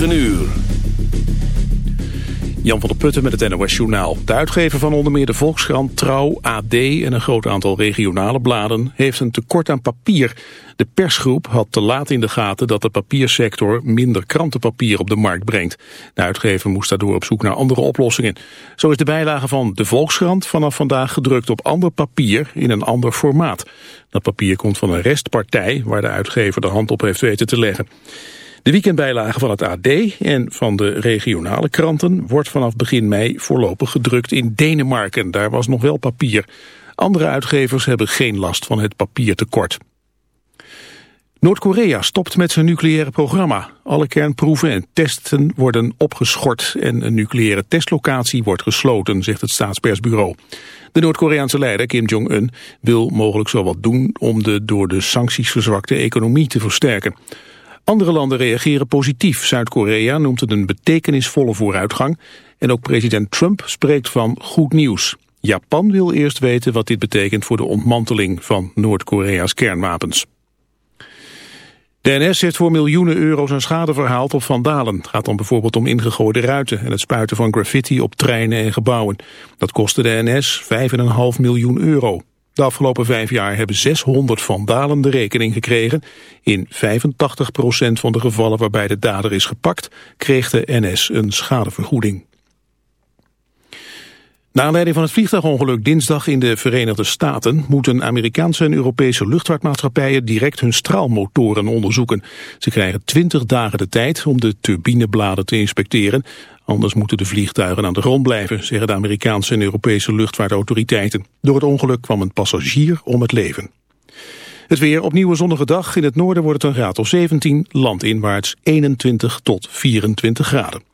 9 uur. Jan van der Putten met het NOS Journaal. De uitgever van onder meer de Volkskrant, Trouw, AD en een groot aantal regionale bladen heeft een tekort aan papier. De persgroep had te laat in de gaten dat de papiersector minder krantenpapier op de markt brengt. De uitgever moest daardoor op zoek naar andere oplossingen. Zo is de bijlage van de Volkskrant vanaf vandaag gedrukt op ander papier in een ander formaat. Dat papier komt van een restpartij waar de uitgever de hand op heeft weten te leggen. De weekendbijlage van het AD en van de regionale kranten wordt vanaf begin mei voorlopig gedrukt in Denemarken. Daar was nog wel papier. Andere uitgevers hebben geen last van het papiertekort. Noord-Korea stopt met zijn nucleaire programma. Alle kernproeven en testen worden opgeschort en een nucleaire testlocatie wordt gesloten, zegt het staatspersbureau. De Noord-Koreaanse leider Kim Jong-un wil mogelijk zo wat doen om de door de sancties verzwakte economie te versterken. Andere landen reageren positief. Zuid-Korea noemt het een betekenisvolle vooruitgang. En ook president Trump spreekt van goed nieuws. Japan wil eerst weten wat dit betekent voor de ontmanteling van Noord-Korea's kernwapens. De NS heeft voor miljoenen euro's aan schade verhaald op vandalen. Het gaat dan bijvoorbeeld om ingegooide ruiten en het spuiten van graffiti op treinen en gebouwen. Dat kostte de NS 5,5 miljoen euro. De afgelopen vijf jaar hebben 600 vandalen de rekening gekregen. In 85% van de gevallen waarbij de dader is gepakt, kreeg de NS een schadevergoeding. Na aanleiding van het vliegtuigongeluk dinsdag in de Verenigde Staten... moeten Amerikaanse en Europese luchtvaartmaatschappijen direct hun straalmotoren onderzoeken. Ze krijgen 20 dagen de tijd om de turbinebladen te inspecteren. Anders moeten de vliegtuigen aan de grond blijven, zeggen de Amerikaanse en Europese luchtvaartautoriteiten. Door het ongeluk kwam een passagier om het leven. Het weer opnieuw een zonnige dag. In het noorden wordt het een graad of 17, landinwaarts 21 tot 24 graden.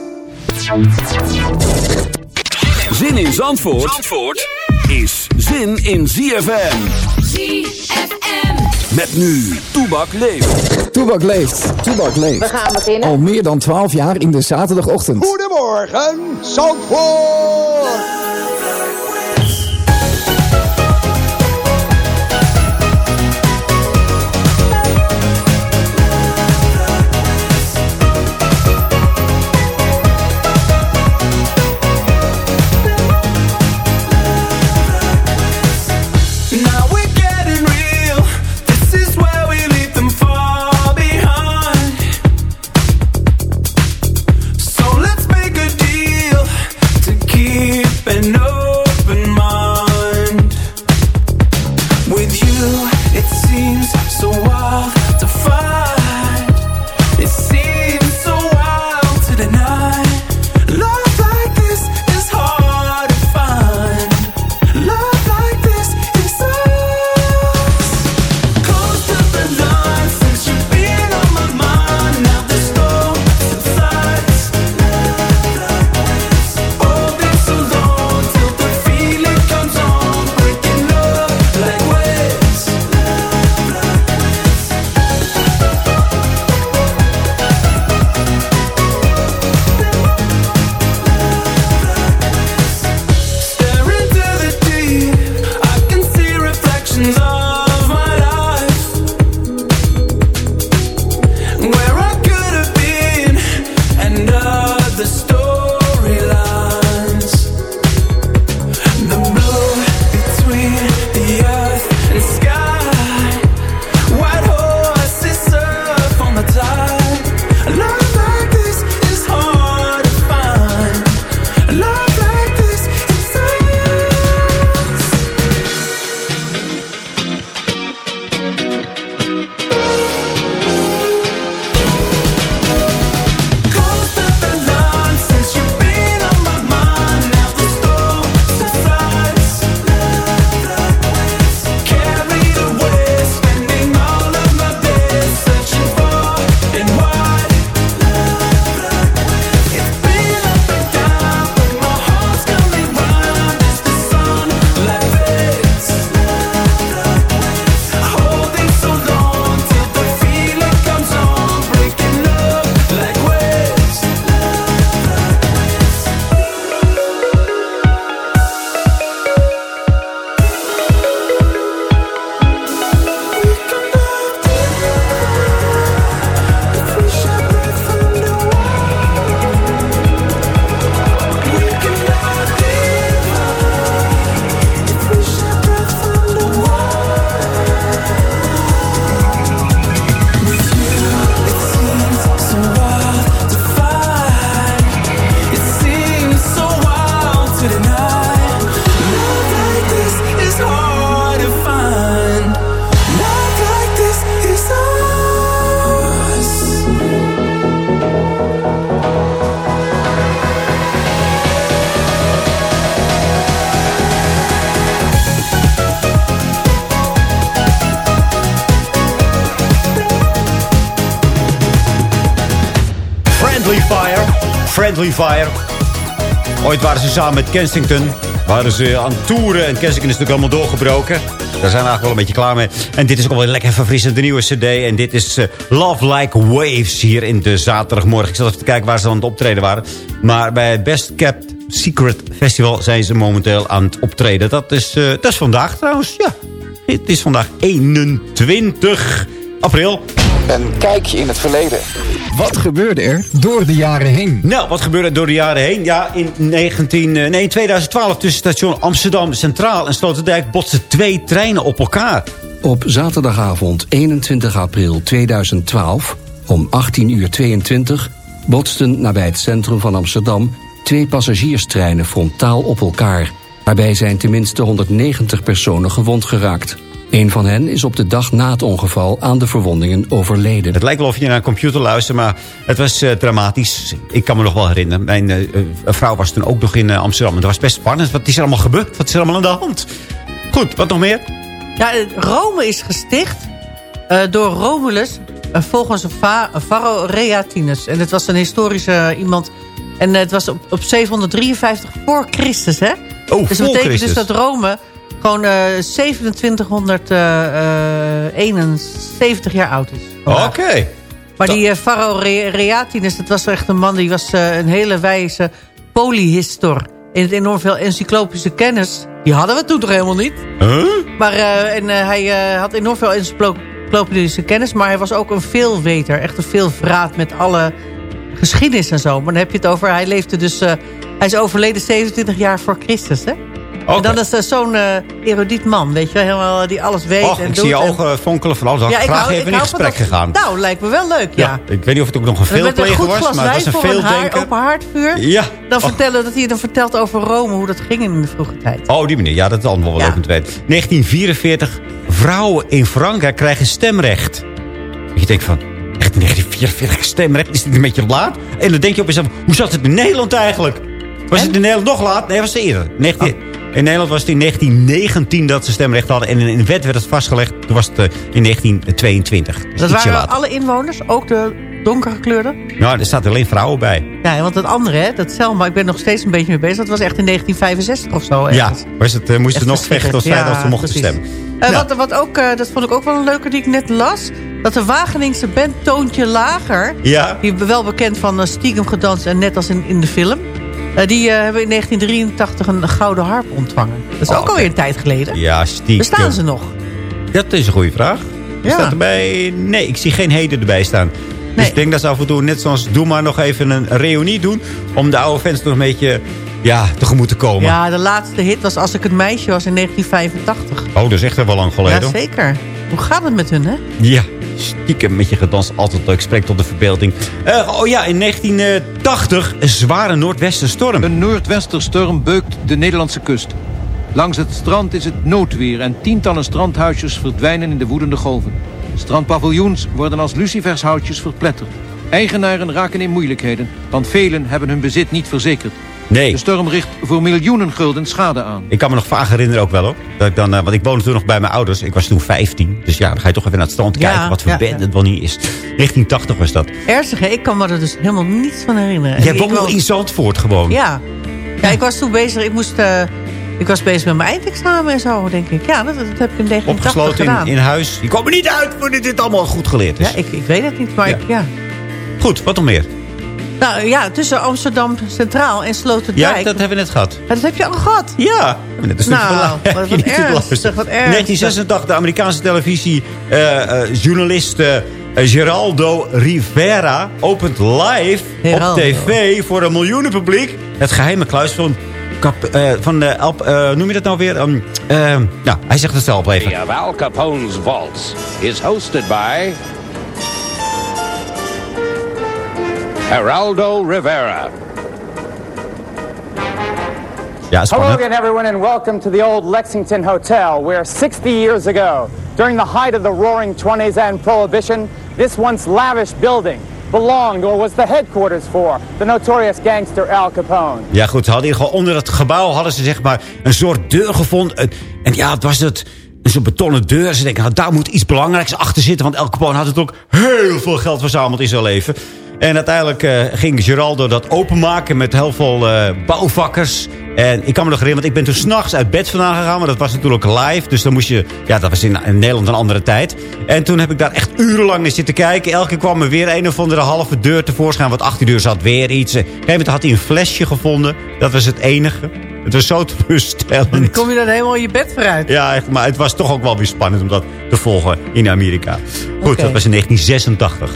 Zin in Zandvoort, Zandvoort is zin in ZFM. ZFM. Met nu, Toebak leeft. Toebak leeft, Toebak leeft. We gaan beginnen. Al meer dan 12 jaar in de zaterdagochtend. Goedemorgen, Zandvoort! Fire. Ooit waren ze samen met Kensington. Waren ze aan het toeren. En Kensington is natuurlijk allemaal doorgebroken. Daar zijn we eigenlijk wel een beetje klaar mee. En dit is ook wel lekker verfrissend, de nieuwe cd. En dit is eh, Love Like Waves hier in de zaterdagmorgen. Ik zat even te kijken waar ze aan het optreden waren. Maar bij het Best Kept Secret Festival zijn ze momenteel aan het optreden. Dat is, eh, dat is vandaag trouwens, ja. Het is vandaag 21 april. Een kijkje in het verleden. Wat gebeurde er door de jaren heen? Nou, wat gebeurde er door de jaren heen? Ja, in, 19, eh, nee, in 2012 tussen station Amsterdam Centraal en Sloterdijk... botsten twee treinen op elkaar. Op zaterdagavond 21 april 2012 om 18 uur 22 botsten nabij het centrum van Amsterdam twee passagierstreinen frontaal op elkaar. Daarbij zijn tenminste 190 personen gewond geraakt. Een van hen is op de dag na het ongeval aan de verwondingen overleden. Het lijkt wel of je naar een computer luistert, maar het was eh, dramatisch. Ik kan me nog wel herinneren. Mijn eh, eh, vrouw was toen ook nog in Amsterdam. En dat was best spannend. Wat is er allemaal gebeurd? Wat is er allemaal aan de hand? Goed, wat nog meer? Ja, Rome is gesticht eh, door Romulus volgens Pharaoh Reatinus. En het was een historische iemand. En het was op, op 753 voor Christus, hè? Oh, dus voor dat betekent Christus. dus dat Rome gewoon eh 2771 jaar oud is. Oké. Maar die eh, Pharaoh Re- Reatinus, dat was echt een man... die was eh, een hele wijze polyhistor. En het enorm veel encyclopische kennis. Die hadden we toen toch helemaal niet? Huh? Maar eh, en, eh, hij eh, had enorm veel encyclopedische kennis. Maar hij was ook een veelweter. Echt een veelvraat met alle geschiedenis en zo. Maar dan heb je het over... Hij leefde dus... eh, hij is overleden 27 jaar voor Christus, hè? En dan is er zo'n eh, erudiet man, weet je wel, helemaal, die alles weet Och, en ik doet. zie je en- ogen fonkelen van alles. Ja, ik graag hou- even ik in gesprek dat- gegaan. Nou, lijkt me wel leuk, ja. Ik weet niet of het ook nog een een veelpleger was, maar het was een voor een haar, veeldenker. open haardvuur. Ja. Dan Och. vertellen dat hij dan vertelt over Rome, hoe dat ging in de vroege tijd. Oh, die meneer. Ja, dat is allemaal wel Ja. leuk om te weten. 1944. Vrouwen in Frankrijk krijgen stemrecht. Je denkt van... Echt 1944 stemrecht? Is dit een beetje laat? En dan denk je op jezelf... Hoe zat het in Nederland eigenlijk? Was het in Nederland nog laat? Nee, was het eerder. 19 In Nederland was het in 1919 dat ze stemrecht hadden. En in de wet werd het vastgelegd. Toen was het eh, in 1922. Dus Dat waren alle inwoners, ook de donkergekleurde. Nou, er staat alleen vrouwen bij. Ja, want het andere, hè, dat Selma, ik ben nog steeds een beetje mee bezig. Dat was echt in 1965 of zo. Ja, was het, eh, moesten nog vechten als zij als ze Ja, mochten precies. stemmen. Eh, Ja. wat, wat ook, dat vond ik ook wel een leuke die ik net las. Dat de Wageningse band Toontje Lager... Ja. die wel bekend van Stiekem gedanst en net als in, in de film... eh, die eh, hebben in 1983 een gouden harp ontvangen. Dat is Oh, ook alweer een tijd geleden. Ja, stiekem. Bestaan ze nog? Dat is een goede vraag. Ja. Staat erbij? Nee, ik zie geen heden erbij staan. Dus ik denk dat ze af en toe, net zoals Doe maar nog even een reunie doen. Om de oude fans nog een beetje ja, tegemoet te komen. Ja, de laatste hit was Als ik het meisje was in 1985. Oh, dat is echt wel lang geleden. Ja, zeker. Hoe gaat het met hun, hè? Ja, stiekem met je gedans. Altijd leuk. Spreekt tot de verbeelding. Eh, oh ja, in 1980 een zware noordwestenstorm. Een noordwesterstorm beukt de Nederlandse kust. Langs het strand is het noodweer en tientallen strandhuisjes verdwijnen in de woedende golven. Strandpaviljoens worden als lucifershoutjes verpletterd. Eigenaren raken in moeilijkheden, want velen hebben hun bezit niet verzekerd. Nee. De storm richt voor miljoenen gulden schade aan. Ik kan me nog vaag herinneren ook wel hoor. Dat ik dan, eh, want ik woonde toen nog bij mijn ouders. Ik was toen 15. Dus ja, dan ga je toch even naar het strand Ja, kijken. Wat voor ja, band ja. het wel niet is. 1980 was dat. Ernstig, hè? Ik kan me er dus helemaal niets van herinneren. Jij woonde nog woon- in Zandvoort gewoon. Ja. ja, ik was toen bezig. Ik moest... eh, ik was bezig met mijn eindexamen en zo, denk ik. Ja, dat, dat heb ik in 1980 Opgesloten gedaan. in, in huis. Je kwam er niet uit voordat dit allemaal goed geleerd is. Ja, ik, ik weet het niet, maar Ja. ik, ja. Goed, wat nog meer? Nou ja, tussen Amsterdam Centraal en Sloterdijk. Ja, dat hebben we net gehad. Ja, dat heb je al gehad. Ja. Dat is Nou, natuurlijk wat- wat ernstig, wat ernstig. 1986, de Amerikaanse televisie eh, eh, journalist eh, Geraldo Rivera opent live Geraldo. op tv voor een miljoenen publiek het geheime kluis van, Cap, eh, van de Alp, eh, noem je dat nou weer? Um, nou, hij zegt het zelf even. of Al Capone's vaults is hosted by Geraldo Rivera. Ja, Hello again, everyone, and welcome to the old Lexington Hotel, where 60 years ago, during the height of the roaring 20s and Prohibition, this once lavish building belonged or was the headquarters for the notorious gangster Al Capone. Ja goed, ze hadden hier gewoon onder het gebouw hadden ze zeg maar een soort deur gevonden. En, en ja, het was het een soort betonnen deur. Ze denken, nou, daar moet iets belangrijks achter zitten. Want El Capone had natuurlijk heel veel geld verzameld in zijn leven. En uiteindelijk eh, ging Geraldo dat openmaken met heel veel eh, bouwvakkers. En ik kan me nog herinneren, want ik ben toen s'nachts uit bed vandaan gegaan. Maar dat was natuurlijk live. Dus dan moest je... Ja, dat was in, in Nederland een andere tijd. En toen heb ik daar echt urenlang naar zitten kijken. Elke keer kwam er weer een of andere halve deur tevoorschijn. Want achter die deur zat weer iets. Op een gegeven moment had hij een flesje gevonden. Dat was het enige. Het was zo teleurstellend. Dan kom je dan helemaal in je bed vooruit. Ja, echt, maar het was toch ook wel weer spannend om dat te volgen in Amerika. Goed, dat was in 1986.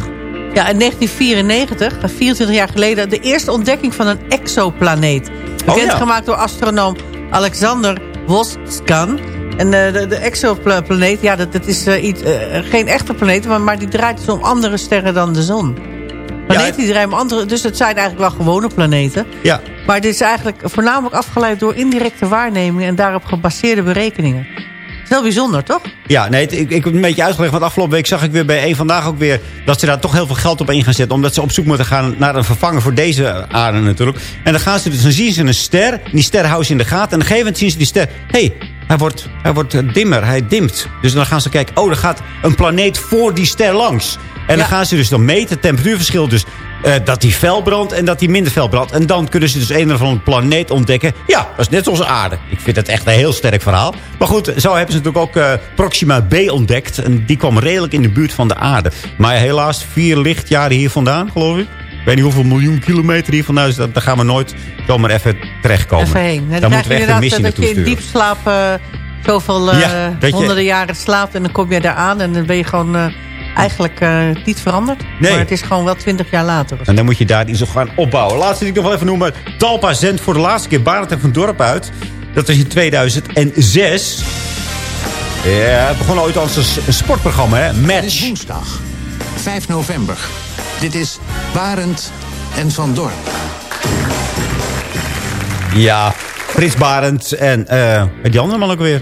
Ja, in 1994, 24 jaar geleden... de eerste ontdekking van een exoplaneet. Bekend ja. gemaakt door astronoom Alexander Voskan. En eh, de, de exoplaneet, ja, dat, dat is eh, iets, eh, geen echte planeet... Maar, maar die draait dus om andere sterren dan de zon. Planeten die draaien om andere... Dus het zijn eigenlijk wel gewone planeten. Ja. Maar dit is eigenlijk voornamelijk afgeleid door indirecte waarnemingen... en daarop gebaseerde berekeningen. Heel bijzonder, toch? Ja, nee, ik, ik heb een beetje uitgelegd. Want afgelopen week zag ik weer bij een vandaag ook weer... dat ze daar toch heel veel geld op in gaan zetten. Omdat ze op zoek moeten gaan naar een vervanger voor deze aarde natuurlijk. En dan gaan ze dus, dan zien ze een ster. Die ster houden ze in de gaten. En op een gegeven moment zien ze die ster. hey, hij wordt, hij wordt dimmer, hij dimt. Dus dan gaan ze kijken, oh, er gaat een planeet voor die ster langs. En dan gaan ze dus dan meten, het temperatuurverschil dus... eh, dat die fel brandt en dat die minder fel brandt. En dan kunnen ze dus een of andere planeet ontdekken. Ja, dat is net zoals de aarde. Ik vind het echt een heel sterk verhaal. Maar goed, zo hebben ze natuurlijk ook eh, Proxima B ontdekt. En die kwam redelijk in de buurt van de aarde. Maar helaas vier lichtjaren hier vandaan, geloof ik. Ik weet niet hoeveel miljoen kilometer hier vandaan is. dat- Daar gaan we nooit zomaar even terechtkomen. Even heen. Daar dan moeten we echt een missie eh, dat naartoe je in diepslaap zoveel eh, Ja, dat je- honderden jaren slaapt. En dan kom je daar aan en dan ben je gewoon eigenlijk eh, niet veranderd. Nee. Maar het is gewoon wel twintig jaar later. En dan moet je daar iets op gaan opbouwen. Laatste die ik nog wel even noemen. Talpa zendt voor de laatste keer Barend en Van Dorp uit. Dat was in 2006. Ja, het begon ooit als een sportprogramma, hè? Match. Het is woensdag, 5 november. Dit is Barend en Van Dorp. Ja, Frits Barend en eh, die andere man ook weer.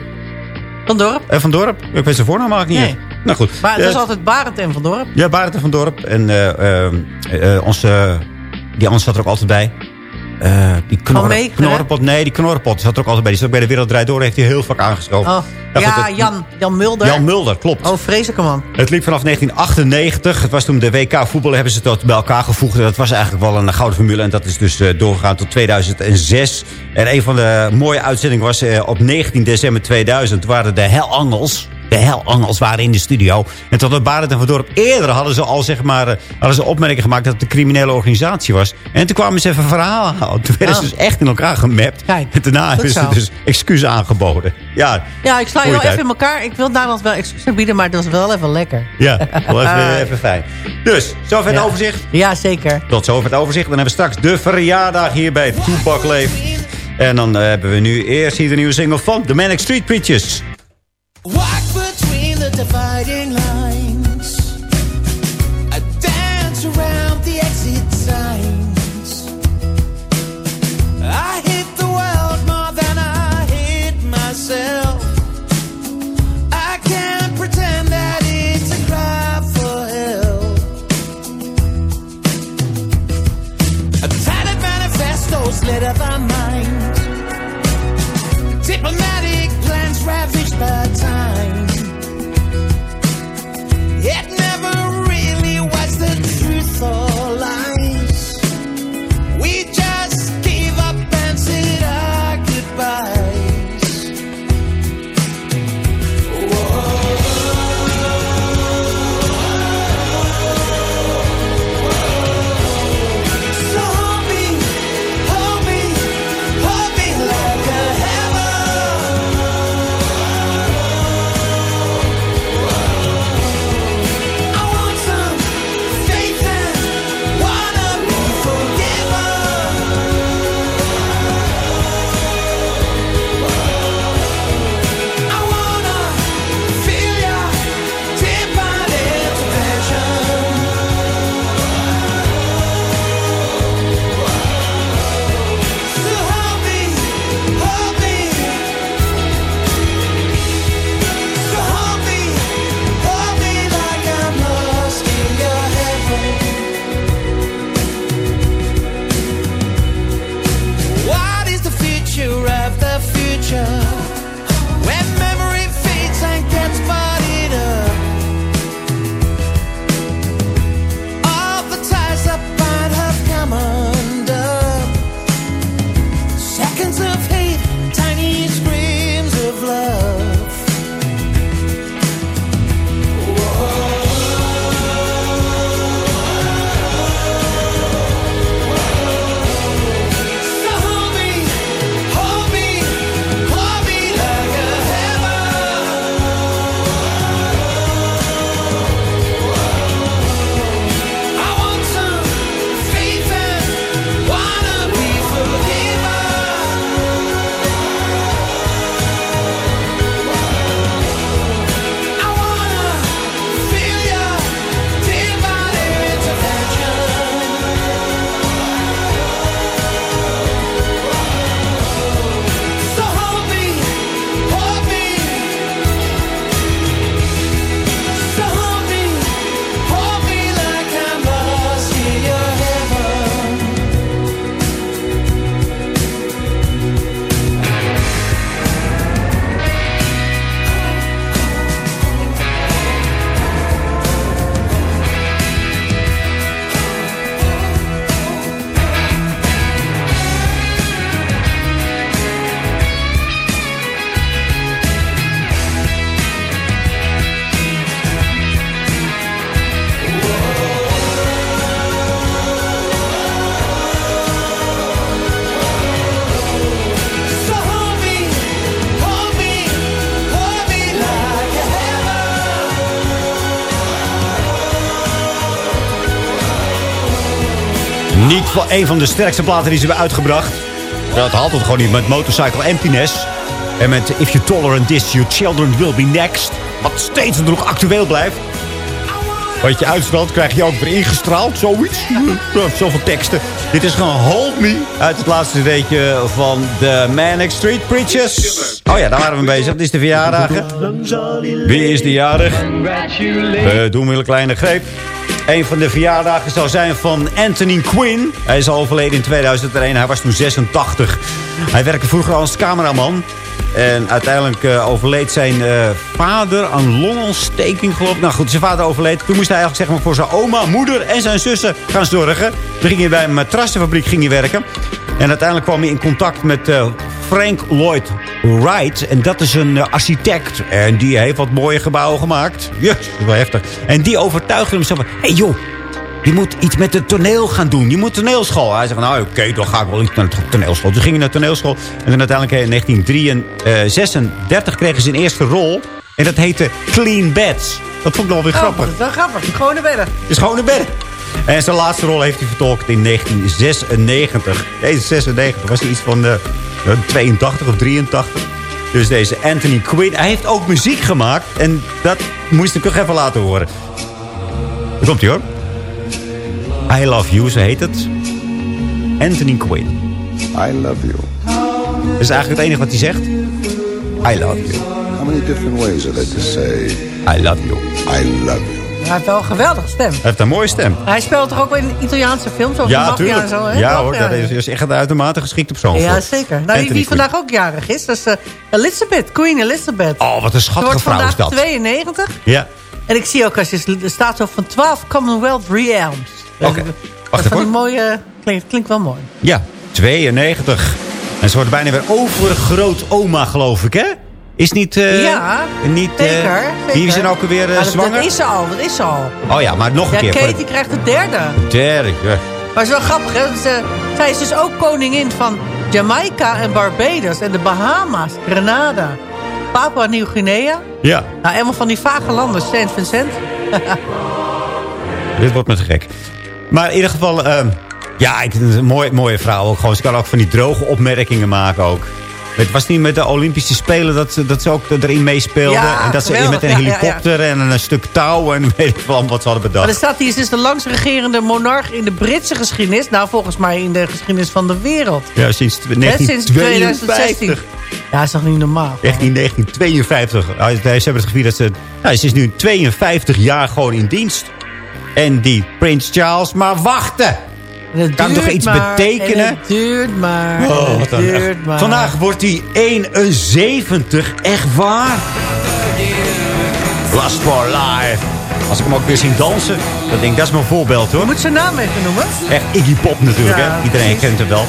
Van Dorp? Eh, van Dorp. Ik weet zijn voornaam eigenlijk niet. Nee. Nou goed. Maar het Eh, is altijd Barend en Van Dorp. Ja, Barend en Van Dorp. En eh, eh, eh, onze, die anders zat er ook altijd bij. Eh, die knor, Meekeren? knorrenpot. Nee, die knorrenpot zat er ook altijd bij. Die zat ook bij de Wereld Draait Door. Heeft hij heel vaak aangeschoven. Oh. Ja, Ja, het- Jan, Jan Mulder. Jan Mulder, klopt. Oh, vreselijke man. Het liep vanaf 1998. Het was toen de WK voetbal. Hebben ze dat bij elkaar gevoegd. Dat was eigenlijk wel een gouden formule. En dat is dus eh, doorgegaan tot 2006. En een van de mooie uitzendingen was eh, op 19 december 2000. Toen waren de Helangels. De Helangels waren in de studio. En tot het Barend en Van Dorp eerder hadden ze al zeg maar, eh, hadden ze opmerking gemaakt dat het een criminele organisatie was. En toen kwamen ze even verhalen halen. Toen werden ze dus echt in elkaar gemapt. en daarna hebben ze zo. dus excuses aangeboden. Ja, Ja, ik sla je wel even in elkaar. Ik wil Nederland wel excuses bieden, maar dat was wel even lekker. Ja, wel even, even fijn. Dus, zover het Ja. overzicht. Ja, zeker. Tot zover het overzicht. Dan hebben we straks de verjaardag hier bij Toepak Leef. En dan eh, hebben we nu eerst hier de nieuwe single van The Manic Street Preachers. Walk between the dividing lines. Een van de sterkste platen die ze hebben uitgebracht. Dat haalt het gewoon niet met Motorcycle Emptiness. En met If You Tolerant This, Your Children Will Be Next. Wat steeds nog actueel blijft. Wat je uitstraalt, krijg je ook weer ingestraald. Zoiets. Zoveel teksten. Dit is gewoon Hold Me. Uit het laatste weetje van de Manic Street Preachers. Oh ja, daar waren we mee bezig. Het is de verjaardag. Wie is de jarig? We doen weer een kleine greep. Een van de verjaardagen zou zijn van Anthony Quinn. Hij is al overleden in 2001. Hij was toen 86. Hij werkte vroeger als cameraman. En uiteindelijk eh, overleed zijn eh, vader aan longontsteking, geloof ik. Nou goed, zijn vader overleed. Toen moest hij eigenlijk zeg maar, voor zijn oma, moeder en zijn zussen gaan zorgen. Toen ging hij bij een matrassenfabriek ging hij werken. En uiteindelijk kwam hij in contact met eh, Frank Lloyd Wright. En dat is een architect. En die heeft wat mooie gebouwen gemaakt. Ja, dat is wel heftig. En die overtuigde hem zo van... Hé hey joh, je moet iets met het toneel gaan doen. Je moet toneelschool. Hij zei van, nou oké, dan ga ik wel iets naar de toneelschool. Toen ging hij naar de toneelschool. En dan uiteindelijk in 1936 kregen ze een eerste rol. En dat heette Clean Beds. Dat vond ik nog wel weer Oh, grappig. dat is wel grappig. Gewoon naar bedden. is gewoon een bed. En zijn laatste rol heeft hij vertolkt in 1996. Deze 96 was hij iets van eh, 82 of 83. Dus deze Anthony Quinn. Hij heeft ook muziek gemaakt. En dat moest ik nog even laten horen. Daar komt hij hoor. I Love You, zo heet het. Anthony Quinn. I love you. Dat is eigenlijk het enige wat hij zegt. I love you. How many different ways are there to say I love you? I love you? Hij heeft wel een geweldige stem. Hij heeft een mooie stem. Hij speelt toch ook wel in Italiaanse films over Ja, de tuurlijk. en zo, hè? Ja hoor, dat is, is echt een uitermate geschikte persoon Ja, voor. zeker. Nou, Quinn. vandaag ook jarig is, dat is eh, Elizabeth, Queen Elizabeth. Oh, wat een Ze schattige vrouw is vandaag dat. 92. Ja. En ik zie ook als je er staat zo van 12 Commonwealth Realms. Oké. Dat Wacht die even. mooie, klinkt, klinkt wel mooi. Ja, 92. En ze wordt bijna weer overgroot oma, geloof ik, hè? Is niet... eh, ja, niet, eh, zeker, Wie is zeker. er nou ook alweer eh, zwanger? Dat is ze al, dat is ze al. Oh ja, maar nog een Ja, keer. Katie krijgt de derde. Derde. ja. Maar het is wel grappig, hè? Ze, zij is dus ook koningin van Jamaica en Barbados en de Bahama's, Grenada, Papua Nieuw-Guinea. Ja, Nou, helemaal van die vage landen, Saint Vincent. dit wordt me te gek. Maar in ieder geval... ehm, ja, ik een mooie, mooie vrouw ook gewoon. Ze kan ook van die droge opmerkingen maken ook. Het was niet met de Olympische Spelen dat ze, dat ze ook erin meespeelde. Ja, en dat ze met een Ja, ja, ja. helikopter en een stuk touw en weet ik wat ze hadden Maar er bedacht. staat hier, ze is de langst regerende monarch in de Britse geschiedenis. Nou, volgens mij in de geschiedenis van de wereld. Ja, sinds Hè, sinds 1952. 2016. Ja, is toch niet normaal? Echt in 1952. Ah, Ze hebben het gevierd dat ze... Nou, ze is nu 52 jaar gewoon in dienst. En die Prins Charles, maar wachten. Het Kan toch iets maar, betekenen? en Het duurt maar. Oh, het duurt maar. Vandaag wordt hij 71. Echt waar? Last for Life. Als ik hem ook weer zie dansen, dan denk ik, dat is mijn voorbeeld hoor. Moet zijn naam even noemen? Echt Iggy Pop natuurlijk, Ja, hè? Iedereen kent hem wel.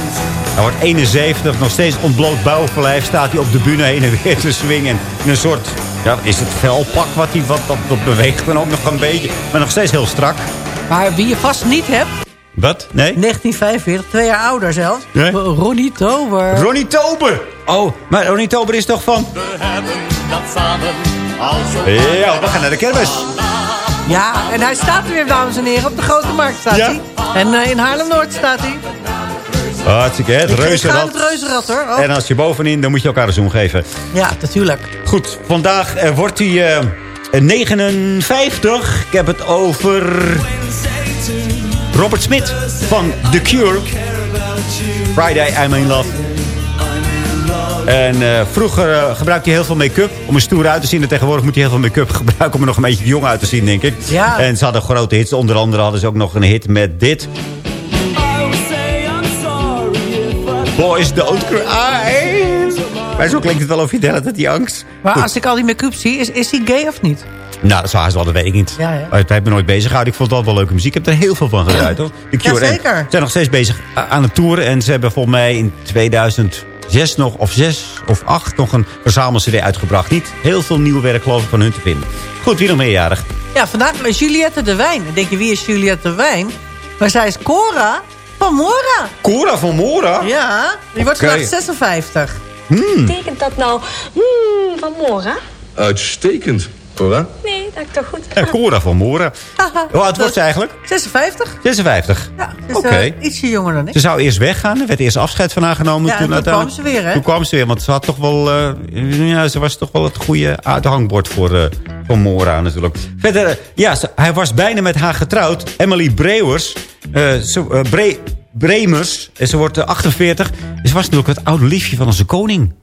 Hij wordt 71, nog steeds ontbloot bouwverlijf. Staat hij op de bühne heen en weer te swingen. In een soort, ja, is het velpak wat hij wat, dat, dat beweegt dan ook nog een beetje. Maar nog steeds heel strak. Maar wie je vast niet hebt, Wat? Nee? 1945, twee jaar ouder zelfs. Nee? Ronnie Tober. Ronnie Tober! Oh, maar Ronnie Tober is toch van... Ja, we gaan naar de kermis. Ja, en hij staat er weer, dames en heren, op de Grote Markt staat Ja. hij. En eh, in Haarlem-Noord staat hij. Hartstikke, hè? Het Ik ga reuzenrad. het reuzenrad, hoor. Oh. En als je bovenin, dan moet je elkaar een zoen geven. Ja, natuurlijk. Goed, vandaag eh, wordt hij eh, 59. Ik heb het over Robert Smith van The Cure. Friday, I'm in love. En eh, vroeger gebruikte hij heel veel make-up om er stoer uit te zien. En tegenwoordig moet hij heel veel make-up gebruiken om er nog een beetje jong uit te zien, denk ik. Ja. En ze hadden grote hits. Onder andere hadden ze ook nog een hit met dit. Boys don't cry. Maar zo klinkt het wel of je de hele tijd die angst. Maar Goed. als ik al die make-up zie, is, is hij gay of niet? Nou, dat zou hij wel, dat weet ik niet. Ja, ja. Het heeft me nooit bezig gehouden. Ik vond het altijd wel leuke muziek. Ik heb er heel veel van gedraaid, hoor. De Cure. Ja, zeker. En Ze zijn nog steeds bezig aan het toeren. En ze hebben volgens mij in 2006 nog, of 6 of 8, nog een verzamel-cd uitgebracht. Niet heel veel nieuw werk, geloof ik, van hun te vinden. Goed, wie nog meerjarig? Ja, vandaag is Juliette de Wijn. Dan denk je, wie is Juliette de Wijn? Maar zij is Cora van Mora. Cora van Mora? Ja, die wordt vandaag 56. Hmm. Betekent dat nou hmm, van Mora? Uitstekend, Cora. Nee, Ja, toch goed. Ja, Cora van Moren. Hoe oud wordt ze eigenlijk? 56. 56. Ja, dus Oké. eh, ietsje jonger dan ik. Ze zou eerst weggaan. Er werd eerst afscheid van haar genomen. Ja, en toen uiteindelijk- kwam ze weer, hè? Toen kwam ze weer, want ze had toch wel... eh, ja, ze was toch wel het goede uithangbord voor, eh voor Mora natuurlijk. Verder, eh, ja, ze- hij was bijna met haar getrouwd. Emily Brewers. eh, ze, eh, Bre- Bremers. En ze wordt eh, 48. Ze was natuurlijk het oude liefje van onze koning.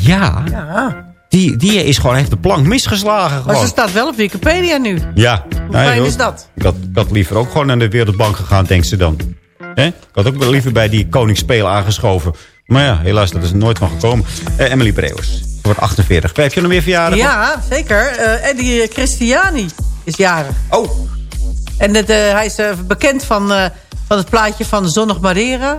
Ja. Ja. Die, die is gewoon, heeft de plank misgeslagen. Maar Gewoon. ze staat wel op Wikipedia nu. Ja. Hoe fijn is dat? Ik had, ik had liever ook gewoon naar de Wereldbank gegaan, denkt ze dan. Hè? Ik had ook wel liever bij die koningsspelen aangeschoven. Maar ja, helaas, dat is er nooit van gekomen. Eh, Emily. Ze wordt 48. Heb je nog meer verjaardag? Ja, zeker. Eh Eddie Christiani is jarig. Oh. En het, eh, hij is bekend van, van het plaatje van Zonnig Madeira.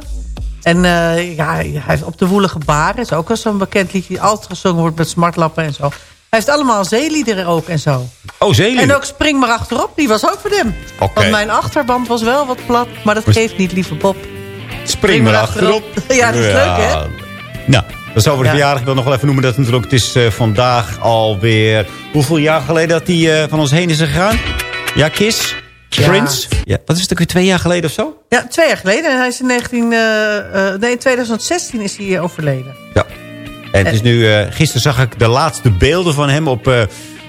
En eh, ja, hij heeft op de woelige baren. is ook wel zo'n bekend liedje die altijd gezongen wordt met smartlappen en zo. Hij heeft allemaal zeeliederen ook en zo. Oh, zeeliederen. En ook Spring maar achterop, die was ook voor hem. Oké. Want mijn achterband was wel wat plat, maar dat geeft niet, lieve Bob. Spring maar achterop. Ja, dat is leuk, hè? Nou, dat is over de Ja. verjaardag. Ik wil nog wel even noemen dat het natuurlijk... Het is eh, vandaag alweer... Hoeveel jaar geleden dat hij eh, van ons heen is gegaan? Ja, Kiss? Ja. Prince? Ja, wat is het ook weer twee jaar geleden of zo? Ja, twee jaar geleden. En hij is in 19, eh, eh, nee, in 2016 is hij eh, overleden. Ja. En het is nu, eh, gisteren zag ik de laatste beelden van hem op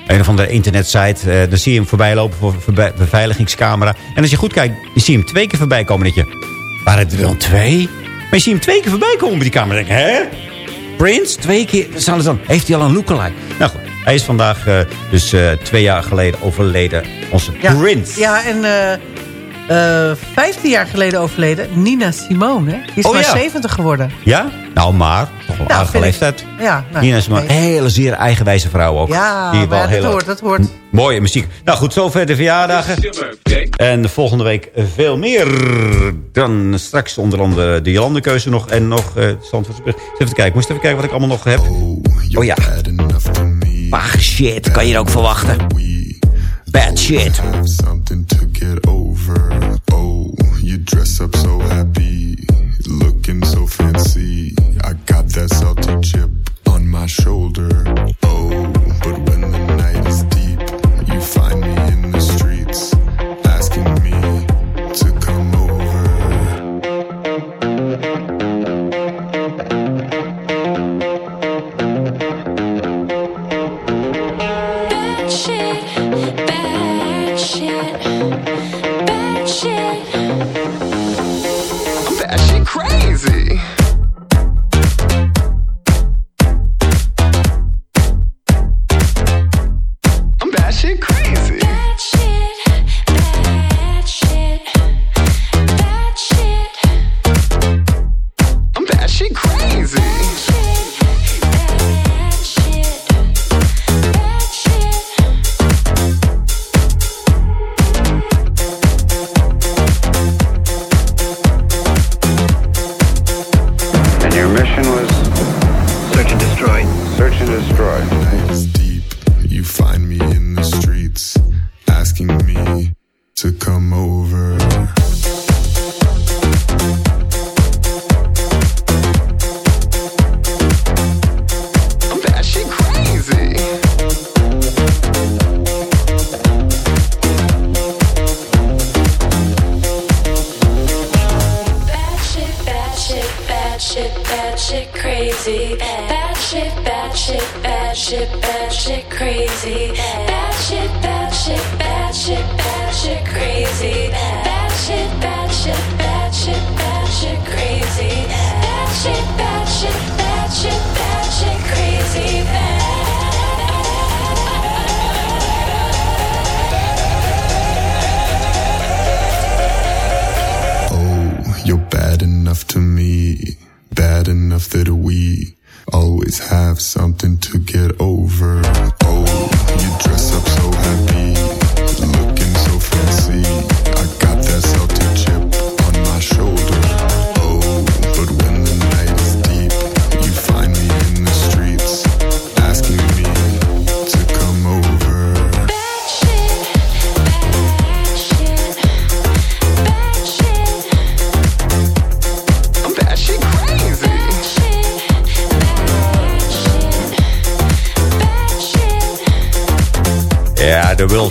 een of andere internetsite. Dan zie je hem voorbij lopen voor een beveiligingscamera. En als je goed kijkt, je ziet hem twee keer voorbij komen. Dat je, waren het er wel twee? Maar je ziet hem twee keer voorbij komen op die camera. Dan denk hè? Prince? Twee keer? Dan? Heeft hij al een lookalike? Nou goed, hij is vandaag eh, dus eh, twee jaar geleden overleden. Onze Ja, Prince. Ja, en eh eh 15 jaar geleden overleden. Nina Simone? Die is Oh, maar ja. 70 geworden. Ja? Nou, maar. Toch wel Ja, aardige ik. leeftijd. Ja, nou, Nina is maar een nee. hele zeer eigenwijze vrouw ook. Ja, Die wel dat heel hoort, dat hoort. Mooie muziek. Nou goed, zover de verjaardagen. En volgende week veel meer. Dan straks onder andere de Jolandekeuze nog. En nog uh, Zandvoortsbericht. Even kijken. Moest even kijken wat ik allemaal nog heb. Oh ja. Ach shit. Kan je er ook verwachten. Bad shit. Something to get over. Oh, you dress up so happy. Looking so fancy. I got that salty chip on my shoulder. Oh, but when the night is deep, you find me in the streets. Asking me to come over. Bad shit,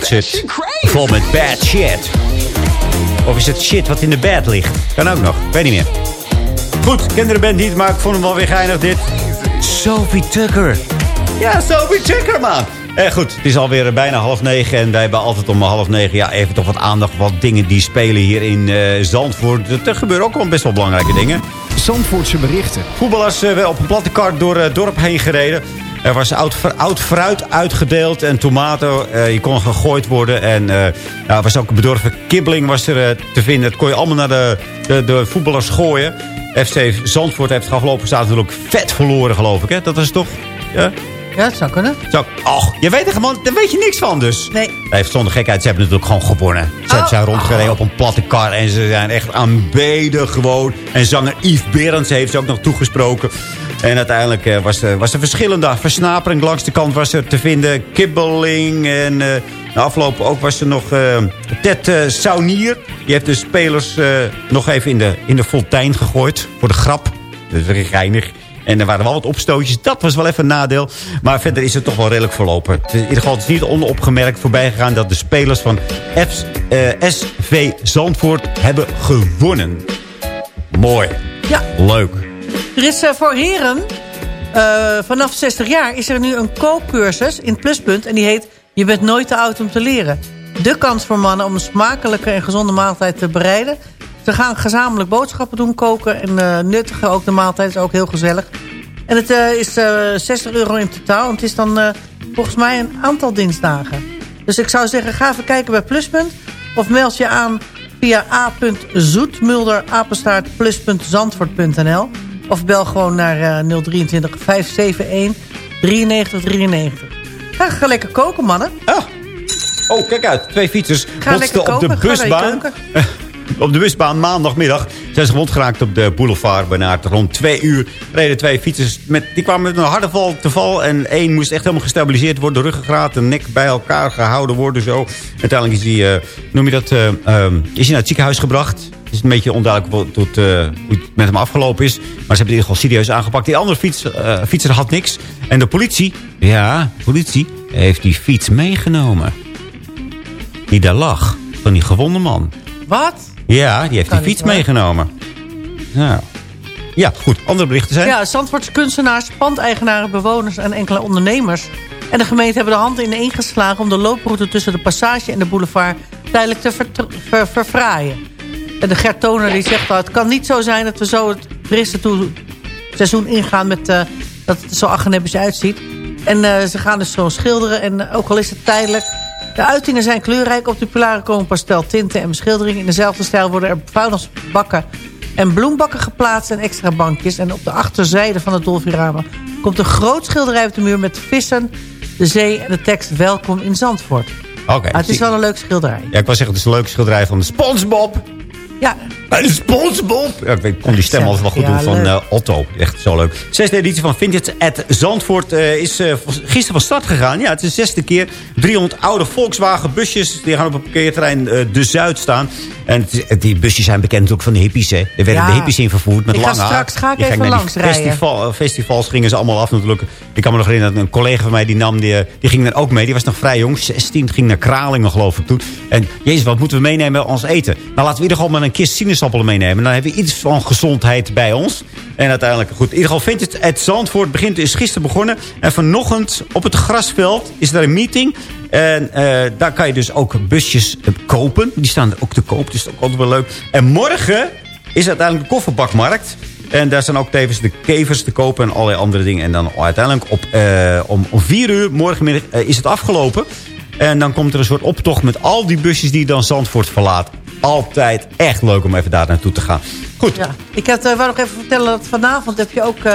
Zit vol met bad shit. Of is het shit wat in de bed ligt? Kan ook nog, weet niet meer. Goed, kinderen bent niet, maar ik vond hem wel weer geinig dit. Sophie Tucker. Ja, Sophie Tucker, man. Eh, goed, het is alweer bijna half negen. En wij hebben altijd om half negen ja, even toch wat aandacht. Wat dingen die spelen hier in eh, Zandvoort. Er, er gebeuren ook wel best wel belangrijke dingen. Zandvoortse berichten. Voetballers eh, wel op een platte kar door het dorp heen gereden. Er was oud, oud fruit uitgedeeld en tomaten. eh, je kon gegooid worden. En eh, ja, er was ook een bedorven kibbeling was er eh, te vinden. Dat kon je allemaal naar de, de, de voetballers gooien. FC Zandvoort heeft afgelopen zaterdag natuurlijk vet verloren, geloof ik. Hè? Dat is toch... Ja? Ja, dat zou kunnen. Zo, och, je weet er gewoon, daar weet je niks van dus. Nee. Heeft zonder gekheid, ze hebben natuurlijk gewoon gewonnen. Ze Oh. zijn rondgereden op een platte kar en ze zijn echt aanbeden gewoon. En zanger Yves Berends heeft ze ook nog toegesproken. En uiteindelijk eh, was, er, was er verschillende versnapering. Langs de kant was er te vinden kibbeling. En eh na afloop ook was er nog eh, Ted eh, Saunier. Die heeft de spelers eh, nog even in de, in de fontein gegooid. Voor de grap. Dat is weer geinig. En er waren wel wat opstootjes. Dat was wel even een nadeel. Maar verder is het toch wel redelijk verlopen. Het is in ieder geval niet onopgemerkt voorbij gegaan... dat de spelers van F, eh, SV Zandvoort hebben gewonnen. Mooi. Ja. Leuk. Er is eh, voor heren, eh, vanaf 60 jaar, is er nu een kookcursus in Pluspunt. En die heet Je bent nooit te oud om te leren. De kans voor mannen om een smakelijke en gezonde maaltijd te bereiden. Ze gaan gezamenlijk boodschappen doen, koken en eh, nuttigen. Ook de maaltijd is ook heel gezellig. En het is eh 60 euro in totaal. En het is dan volgens mij een aantal dinsdagen. Dus ik zou zeggen, ga even kijken bij Pluspunt. Of meld je aan via a.zoetmulder-plus.zandvoort.nl Of bel gewoon naar eh 023 571 9393. Ga, ga lekker koken, mannen. Oh, kijk uit. Twee fietsers Ga botsten op de koken, busbaan. op de busbaan maandagmiddag zijn ze gewond geraakt op de boulevard. Bijna rond twee uur reden twee fietsers. Met, die kwamen met een harde val te val. En één moest echt helemaal gestabiliseerd worden. De ruggengraat en nek bij elkaar gehouden worden. Zo. Uiteindelijk is hij, eh, noem je dat, eh, ehm, is hij naar het ziekenhuis gebracht. Het is een beetje onduidelijk wat, hoe, het, eh, hoe het met hem afgelopen is. Maar ze hebben het in ieder geval serieus aangepakt. Die andere fiets, eh, fietser had niks. En de politie, ja, politie, heeft die fiets meegenomen. Die daar lag. Van die gewonde man. Wat? Ja, die heeft die fiets meegenomen. Nou. Ja, goed. Andere berichten zijn? Ja, Zandvoortse kunstenaars, pandeigenaren, bewoners en enkele ondernemers. En de gemeente hebben de hand ineen geslagen om de looproute tussen de passage en de boulevard tijdelijk te ver- verfraaien. En de Gert Toner die zegt al, het kan niet zo zijn dat we zo het frisse toe- seizoen ingaan met eh, dat het er zo agenebbisch uitziet. En eh, ze gaan dus zo schilderen en ook al is het tijdelijk. De uitingen zijn kleurrijk. Op de pilaren komen pastel tinten en beschilderingen. In dezelfde stijl worden er vuilnisbakken en bloembakken geplaatst en extra bankjes. En op de achterzijde van het Dolfirama komt een groot schilderij op de muur met vissen, de zee en de tekst Welkom in Zandvoort. Oké. Het is wel een leuk schilderij. Ja, ik wou zeggen, het is een leuke schilderij van de SpongeBob. Ja, SpongeBob. Ja, ik kon die stem altijd wel goed Ja, doen van eh, Otto. Echt zo leuk. Zesde editie van Vintage at Zandvoort eh, is eh, gisteren van start gegaan. Ja, het is de zesde keer. 300 oude Volkswagen busjes. Die gaan op het parkeerterrein De Zuid staan. En die busjes zijn bekend natuurlijk van de hippies. Hè. Er werden Ja. de hippies in vervoerd met Ik lange straks- ga ik Die even die langs. Festival, festivals gingen ze allemaal af natuurlijk. Ik kan me nog herinneren dat een collega van mij die nam, die, die ging er ook mee. Die was nog vrij jong, 16, ging naar Kralingen geloof ik toen. En jezus, wat moeten we meenemen als eten? Nou, laten we in ieder geval maar een kist sinaasappelen meenemen. Dan hebben we iets van gezondheid bij ons. En uiteindelijk, goed, in ieder geval vindt het, het Zandvoort begint, is gisteren begonnen. En vanochtend op het grasveld is er een meeting. En eh, daar kan je dus ook busjes eh, kopen. Die staan er ook te koop, dus dat is ook altijd wel leuk. En morgen is uiteindelijk de kofferbakmarkt. En daar zijn ook tevens de kevers te kopen en allerlei andere dingen. En dan uiteindelijk op, eh, om, om vier uur morgenmiddag is het afgelopen. En dan komt er een soort optocht met al die busjes die dan Zandvoort verlaat. Altijd echt leuk om even daar naartoe te gaan. Goed. Ja. Ik had, uh, wou nog even vertellen dat vanavond heb je ook uh,